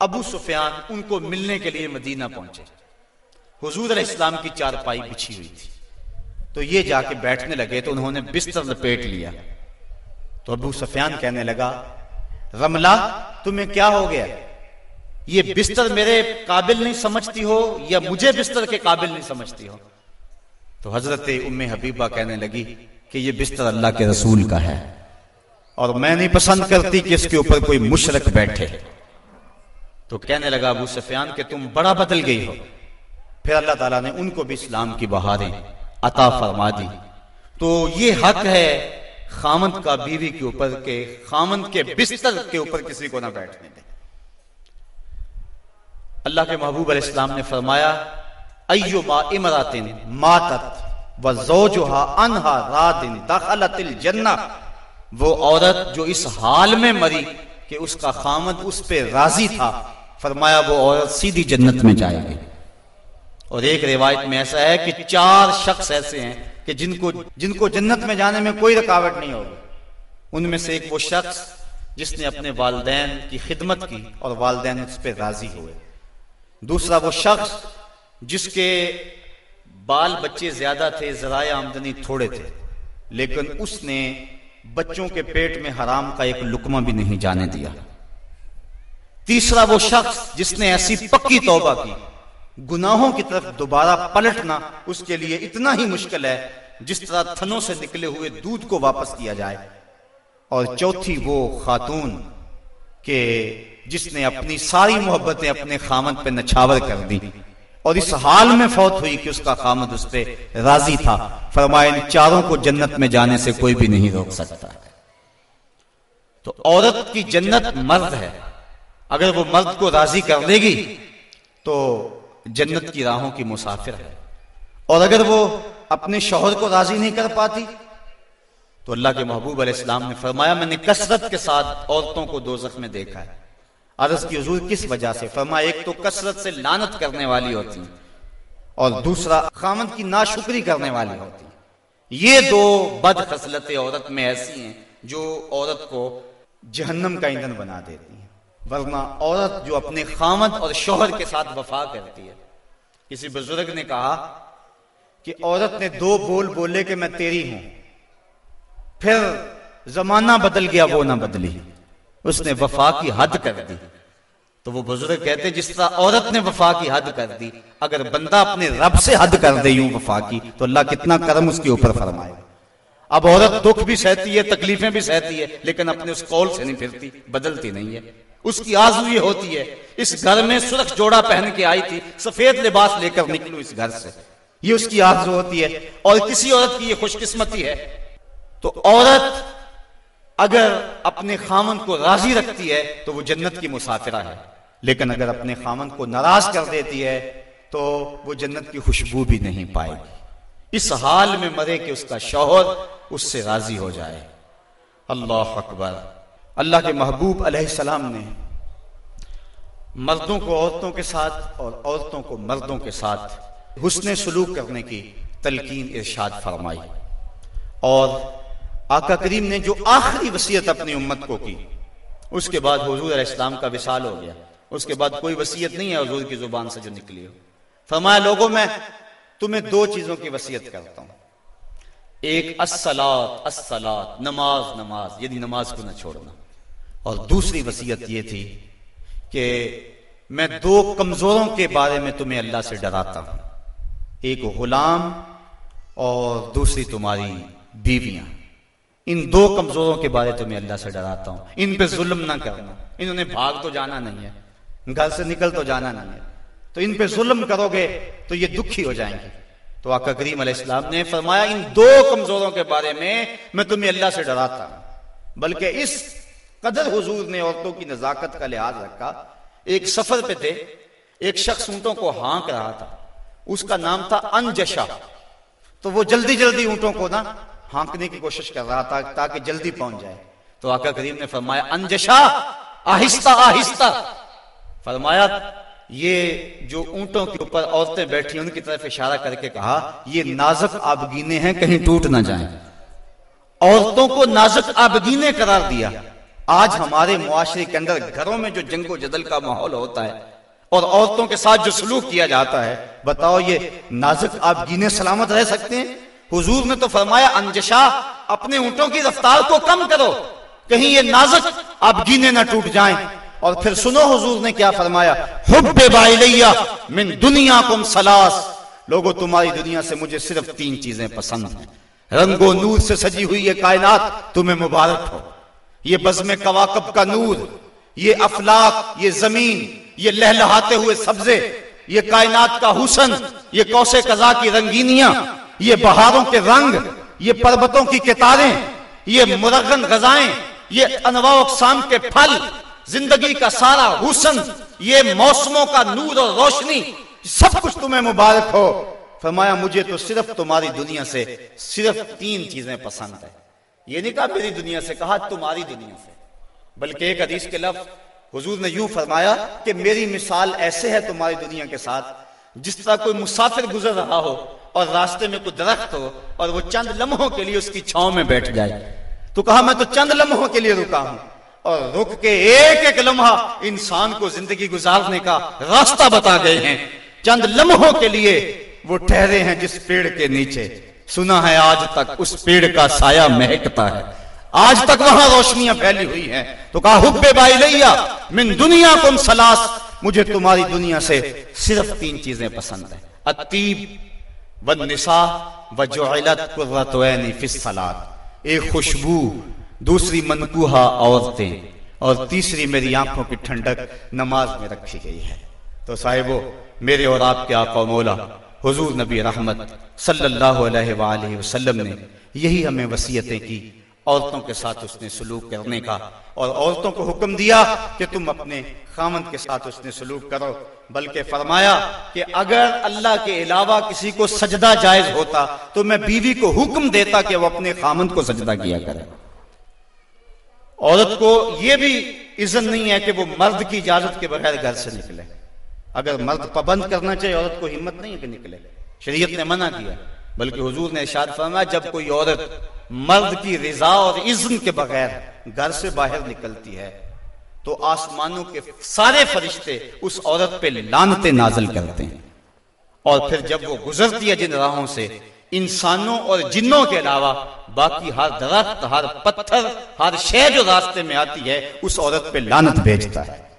Speaker 1: ابو سفیان ان کو ملنے کے لیے مدینہ پہنچے۔ حضور علیہ السلام کی چار پائی بچھی ہوئی تھی۔ تو یہ جا کے بیٹھنے لگے تو انہوں نے بستر لپیٹ لیا۔ تو ابو سفیان کہنے لگا رملہ تمہیں کیا ہو گیا؟ یہ بستر میرے قابل نہیں سمجھتی ہو یا مجھے بستر کے قابل نہیں سمجھتی ہو؟ تو حضرت ام حبیبہ کہنے لگی کہ یہ بستر اللہ کے رسول کا ہے۔ اور میں نہیں پسند کرتی کہ اس کے اوپر کوئی مشرق بیٹھے۔ تو کہنے لگا ابو سفیان کہ تم بڑا بدل گئی ہو۔ پھر اللہ تعالیٰ نے ان کو بھی اسلام کی بہاریں عطا فرما دی۔ تو یہ حق ہے خامند کا بیوی کے اوپر کے خامند کے بستر کے اوپر کسی کو نہ بیٹھنے دے۔ اللہ کے محبوب علیہ السلام نے فرمایا، ایو ما ماتت و انہا رادن دخلت الجنہ۔ وہ عورت جو اس حال میں مری کہ اس کا خامد اس پہ راضی تھا، فرمایا وہ عورت سیدھی جنت میں جائے گی۔ اور ایک روایت میں ایسا ہے کہ چار شخص ایسے ہیں کہ جن کو جن کو جنت میں جانے میں کوئی رکاوٹ نہیں ہوگی۔ ان میں سے ایک وہ شخص جس نے اپنے والدین کی خدمت کی اور والدین اس پہ راضی ہوئے۔ دوسرا وہ شخص جس کے بال بچے زیادہ تھے، ذرائع آمدنی تھوڑے تھے، لیکن اس نے بچوں کے پیٹ میں حرام کا ایک لکمہ بھی نہیں جانے دیا۔ تیسرا وہ شخص جس نے ایسی پکی توبہ کی۔ گناہوں کی طرف دوبارہ پلٹنا اس کے لیے اتنا ہی مشکل ہے جس طرح تھنوں سے نکلے ہوئے دودھ کو واپس کیا جائے۔ اور چوتھی وہ خاتون کہ جس نے اپنی ساری محبتیں اپنے خامد پہ نچھاور کر دی۔ اور اس حال میں فوت ہوئی کہ اس کا خامد اس پہ راضی تھا۔ فرمایا، ان چاروں کو جنت میں جانے سے کوئی بھی نہیں روک سکتا۔ تو عورت کی جنت مرد ہے۔ اگر وہ مرد کو راضی کر دے گی، تو جنت کی راہوں کی مسافر ہے۔ اور اگر وہ اپنے شوہر کو راضی نہیں کر پاتی، تو اللہ کے محبوب علیہ السلام نے فرمایا، میں نے کثرت کے ساتھ عورتوں کو دوزخ میں دیکھا ہے۔ عرض کی حضور کس وجہ سے؟ فرمایا، ایک تو کثرت سے لانت کرنے والی ہوتی، اور دوسرا، خامد کی ناشکری کرنے والی ہوتی۔ یہ دو بد خصلتیں عورت میں ایسی ہیں جو عورت کو جہنم کا ایندھن بنا دیتی۔ ہیں ورنہ عورت جو اپنے خامد اور شوہر کے ساتھ وفا کرتی ہے۔ کسی بزرگ نے کہا کہ عورت نے دو بول بولے کہ میں تیری ہوں۔ پھر زمانہ بدل گیا، وہ نہ بدلی۔ اس نے وفا کی حد کر دی۔ تو وہ بزرگ کہتے، جس طرح عورت نے وفا کی حد کر دی، اگر بندہ اپنے رب سے حد کر دے یوں وفا کی، تو اللہ کتنا کرم اس کے اوپر فرمائے۔ اب عورت دکھ بھی سہتی ہے، تکلیفیں بھی سہتی ہے، لیکن اپنے اس قول سے نہیں پھرتی، بدلتی نہیں ہے۔ اس کی آزو یہ ہوتی ہے، اس گھر میں سرخ جوڑا پہن کے آئی تھی، سفید لباس لے کر نکلو اس گھر سے۔ یہ اس کی آزو ہوتی ہے اور کسی عورت کی یہ خوش قسمتی ہے۔ تو عورت اگر اپنے خامن کو راضی رکھتی ہے، تو وہ جنت کی مسافرہ ہے۔ لیکن اگر اپنے خامن کو ناراض کر دیتی ہے، تو وہ جنت کی خوشبو بھی نہیں پائے گی۔ اس حال میں مرے کہ اس کا شوہر اس سے راضی ہو جائے۔ اللہ اکبر۔ اللہ کے محبوب علیہ السلام نے مردوں کو عورتوں کے ساتھ اور عورتوں کو مردوں کے ساتھ حسن سلوک کرنے کی تلقین ارشاد فرمائی اور آقا کریم نے جو آخری وسیعت اپنی امت کو کی، اس کے بعد حضور علیہ السلام کا وصال ہو گیا۔ اس کے بعد کوئی وسیعت نہیں ہے حضور کی زبان سے جو نکلی ہو۔ فرمایا، لوگوں، میں تمہیں دو چیزوں کی وسیعت کرتا ہوں۔ ایک السلات السلات نماز نماز یعنی نماز کو نہ چھوڑنا۔ اور دوسری وسیعت یہ تھی کہ میں دو کمزوروں کے بارے میں تمہیں اللہ سے ڈراتا ہوں۔ ایک غلام اور دوسری تمہاری بیویاں۔ ان دو کمزوروں کے بارے تمہیں اللہ سے ڈراتا ہوں۔ ان پہ ظلم نہ کرنا انہوں نے بھاگ تو جانا نہیں ہے۔ گھر سے نکل تو جانا نہیں ہے۔ تو ان پہ ظلم کرو گے تو یہ دکھی ہو جائیں گے۔ تو آقا کریم علیہ السلام نے فرمایا، ان دو کمزوروں کے بارے میں میں تمہیں اللہ سے ڈراتا ہوں۔ بلکہ اس قدر حضور نے عورتوں کی نزاکت کا لحاظ رکھا۔ ایک سفر پہ تھے۔ ایک شخص اونٹوں کو ہانک رہا تھا۔ اس کا نام تھا انجشا۔ تو وہ جلدی جلدی اونٹوں کو نا ہانکنے کی کوشش کر رہا تھا تاکہ جلدی پہنچ جائے۔ تو آقا کریم نے فرمایا، انجشا، آہستہ آہستہ۔ فرمایا، یہ جو اونٹوں کے اوپر عورتیں بیٹھی ان کی طرف اشارہ کر کے کہا، یہ نازک آبگینے ہیں، کہیں ٹوٹ نہ جائیں۔ عورتوں کو نازک آبدینے قرار دیا۔ آج ہمارے معاشرے کے اندر گھروں میں جو جنگ و جدل کا ماحول ہوتا ہے اور عورتوں کے ساتھ جو سلوک کیا جاتا ہے، بتاؤ یہ نازک آبگینے سلامت رہ سکتے ہیں؟ حضور نے تو فرمایا انجشا اپنے اونٹوں کی رفتار کو کم کرو۔ کہیں یہ نازک آبگینے نہ ٹوٹ جائیں۔ اور پھر سنو حضور نے کیا فرمایا، حب بائلیہ من دنیا کم سلاس۔ لوگوں تمہاری دنیا سے مجھے صرف تین چیزیں پسند ہیں۔ رنگ و نور سے سجی ہوئی یہ کائنات، تمہیں مبارک ہو۔ یہ بزم کواکب کا نور، یہ افلاق یہ زمین، یہ لہلہاتے ہوئے سبزے، یہ کائنات کا حسن، یہ کوسے قضا کی رنگینیاں، یہ بہاروں کے رنگ، یہ پربتوں کی کتاریں یہ مرغن غذائیں، یہ انواع اقسام کے پھل، زندگی کا سارا حسن، یہ موسموں کا نور اور روشنی، سب کچھ تمہیں مبارک ہو۔ فرمایا، مجھے تو صرف تمہاری دنیا سے صرف تین چیزیں پسند ہے یہ نہیں کہا میری دنیا سے، کہا تمہاری دنیا سے۔ بلکہ ایک حدیث کے لفظ حضور نے یوں فرمایا کہ میری مثال ایسے ہے تمہاری دنیا کے ساتھ، جس طرح کوئی مسافر گزر رہا ہو اور راستے میں کوئی درخت ہو اور وہ چند لمحوں کے لیے اس کی چھاؤں میں بیٹھ جائے۔ تو کہا میں تو چند لمحوں کے لیے رکا ہوں اور رک کے ایک ایک لمحہ انسان کو زندگی گزارنے کا راستہ بتا گئے ہیں۔ چند لمحوں کے لیے وہ ٹھہرے ہیں جس پیڑ کے نیچے۔ سنا ہے آج تک اس پیڑ کا سایہ مہکتا ہے۔ آج تک وہاں روشنیاں پھیلی ہوئی ہیں۔ تو کہا، حب بائی لیا من دنیا کم سلاس۔ مجھے تمہاری دنیا سے صرف تین چیزیں پسند ہیں۔ اتیب و نسا و جعلت قررت عینی فی الصلاۃ ایک خوشبو، دوسری منکوہا عورتیں اور تیسری میری آنکھوں کی ٹھنڈک نماز میں رکھی گئی ہے۔ تو صاحبو، میرے اور آپ کے آقا مولا حضور نبی رحمت صلی اللہ علیہ وآلہ وسلم نے یہی ہمیں وسیعتیں کی۔ عورتوں کے ساتھ اس نے سلوک کرنے کا اور عورتوں کو حکم دیا کہ تم اپنے خامند کے ساتھ اس نے سلوک کرو۔ بلکہ فرمایا کہ اگر اللہ کے علاوہ کسی کو سجدہ جائز ہوتا تو میں بیوی کو حکم دیتا کہ وہ اپنے خامند کو سجدہ کیا کرے۔ عورت کو یہ بھی عزت نہیں ہے کہ وہ مرد کی اجازت کے بغیر گھر سے نکلے۔ اگر مرد پابند کرنا چاہے، عورت کو ہمت نہیں ہے کہ نکلے۔ شریعت نے منع کیا، بلکہ حضور نے ارشاد فرمایا، جب کوئی عورت مرد کی رضا اور اذن کے بغیر گھر سے باہر نکلتی ہے، تو آسمانوں کے سارے فرشتے اس عورت پہ لانتے نازل کرتے ہیں۔ اور پھر جب وہ گزرتی ہے جن راہوں سے، انسانوں اور جنوں کے علاوہ باقی ہر درخت، ہر پتھر، ہر شے جو راستے میں آتی ہے، اس عورت پہ لانت بھیجتا ہے۔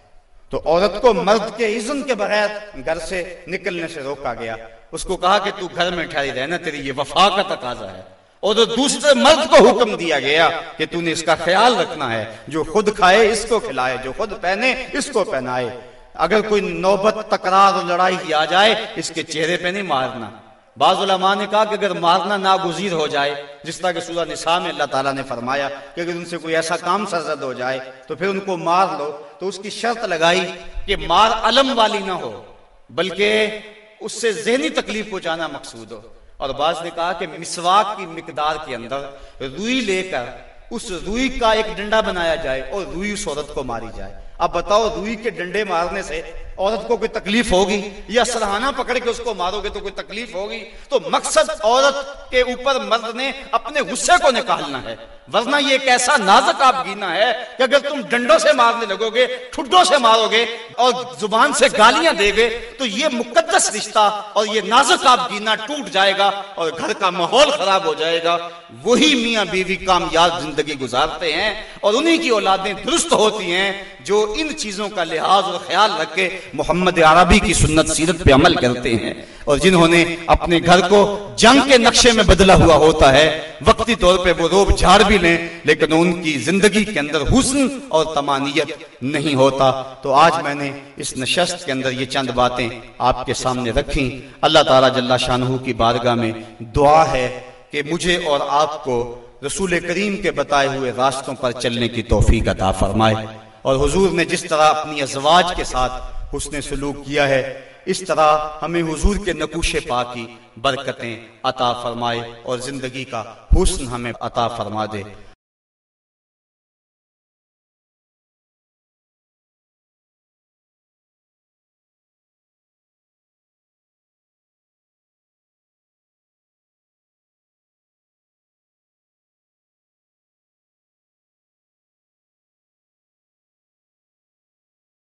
Speaker 1: تو عورت کو مرد کے اذن کے بغیر گھر سے نکلنے سے روکا گیا۔ اس کو کہا کہ تو گھر میں ٹھہری رہنا تیری یہ وفا کا تقاضا ہے۔ اور دوسرے مرد کو حکم دیا گیا کہ تو نے اس کا خیال رکھنا ہے، جو خود کھائے اس کو کھلائے، جو خود پہنے اس کو پہنائے۔ اگر کوئی نوبت، تکرار اور لڑائی آ جائے، اس کے چہرے پہ نہیں مارنا۔ بعض علماء نے کہا کہ اگر مارنا ناگزیر ہو جائے، جس طرح کہ سورہ نساء میں اللہ تعالیٰ نے فرمایا کہ اگر ان سے کوئی ایسا کام سرزد ہو جائے، تو پھر ان کو مار لو، تو اس کی شرط لگائی کہ مار علم والی نہ ہو، بلکہ اس سے ذہنی تکلیف پہنچانا مقصود ہو۔ اور بعض نے کہا کہ مسواک کی مقدار کے اندر روئی لے کر اس روئی کا ایک ڈنڈا بنایا جائے اور روئی اس عورت کو ماری جائے۔ اب بتاؤ روئی کے ڈنڈے مارنے سے عورت کو کوئی تکلیف ہوگی یا سرحانہ پکڑ کے اس کو مارو گے تو کوئی تکلیف ہوگی، تو مقصد عورت کے اوپر مرد نے اپنے غصے کو نکالنا ہے۔ ورنہ یہ ایک ایسا نازک آپ گینا ہے کہ اگر تم ڈنڈوں سے مارنے لگو گے ٹھڈوں سے مارو گے اور زبان سے گالیاں دے گے، تو یہ مقدس رشتہ اور یہ نازک آپ گینا ٹوٹ جائے گا اور گھر کا ماحول خراب ہو جائے گا۔ وہی میاں بیوی کامیاب زندگی گزارتے ہیں اور انہی کی اولادیں درست ہوتی ہیں جو ان چیزوں کا لحاظ اور خیال رکھ کے محمد عربی کی سنت سیرت پہ عمل کرتے ہیں۔ اور جنہوں نے اپنے گھر کو جنگ کے نقشے میں بدلا ہوا ہوتا ہے، وقتی طور پہ وہ روب جھاڑ بھی لیں، لیکن ان کی زندگی کے اندر حسن اور تمانیت نہیں ہوتا۔ تو آج میں نے اس نشست کے اندر یہ چند باتیں آپ کے سامنے رکھی اللہ تعالیٰ جل شاہ کی بارگاہ میں دعا ہے کہ مجھے اور آپ کو رسول کریم کے بتائے ہوئے راستوں پر چلنے کی توفیق عطا فرمائے۔ اور حضور نے جس طرح اپنی ازواج کے ساتھ حسن سلوک کیا ہے اس طرح ہمیں حضور کے نقوش پا کی برکتیں عطا فرمائے اور زندگی کا حسن ہمیں عطا فرما دے۔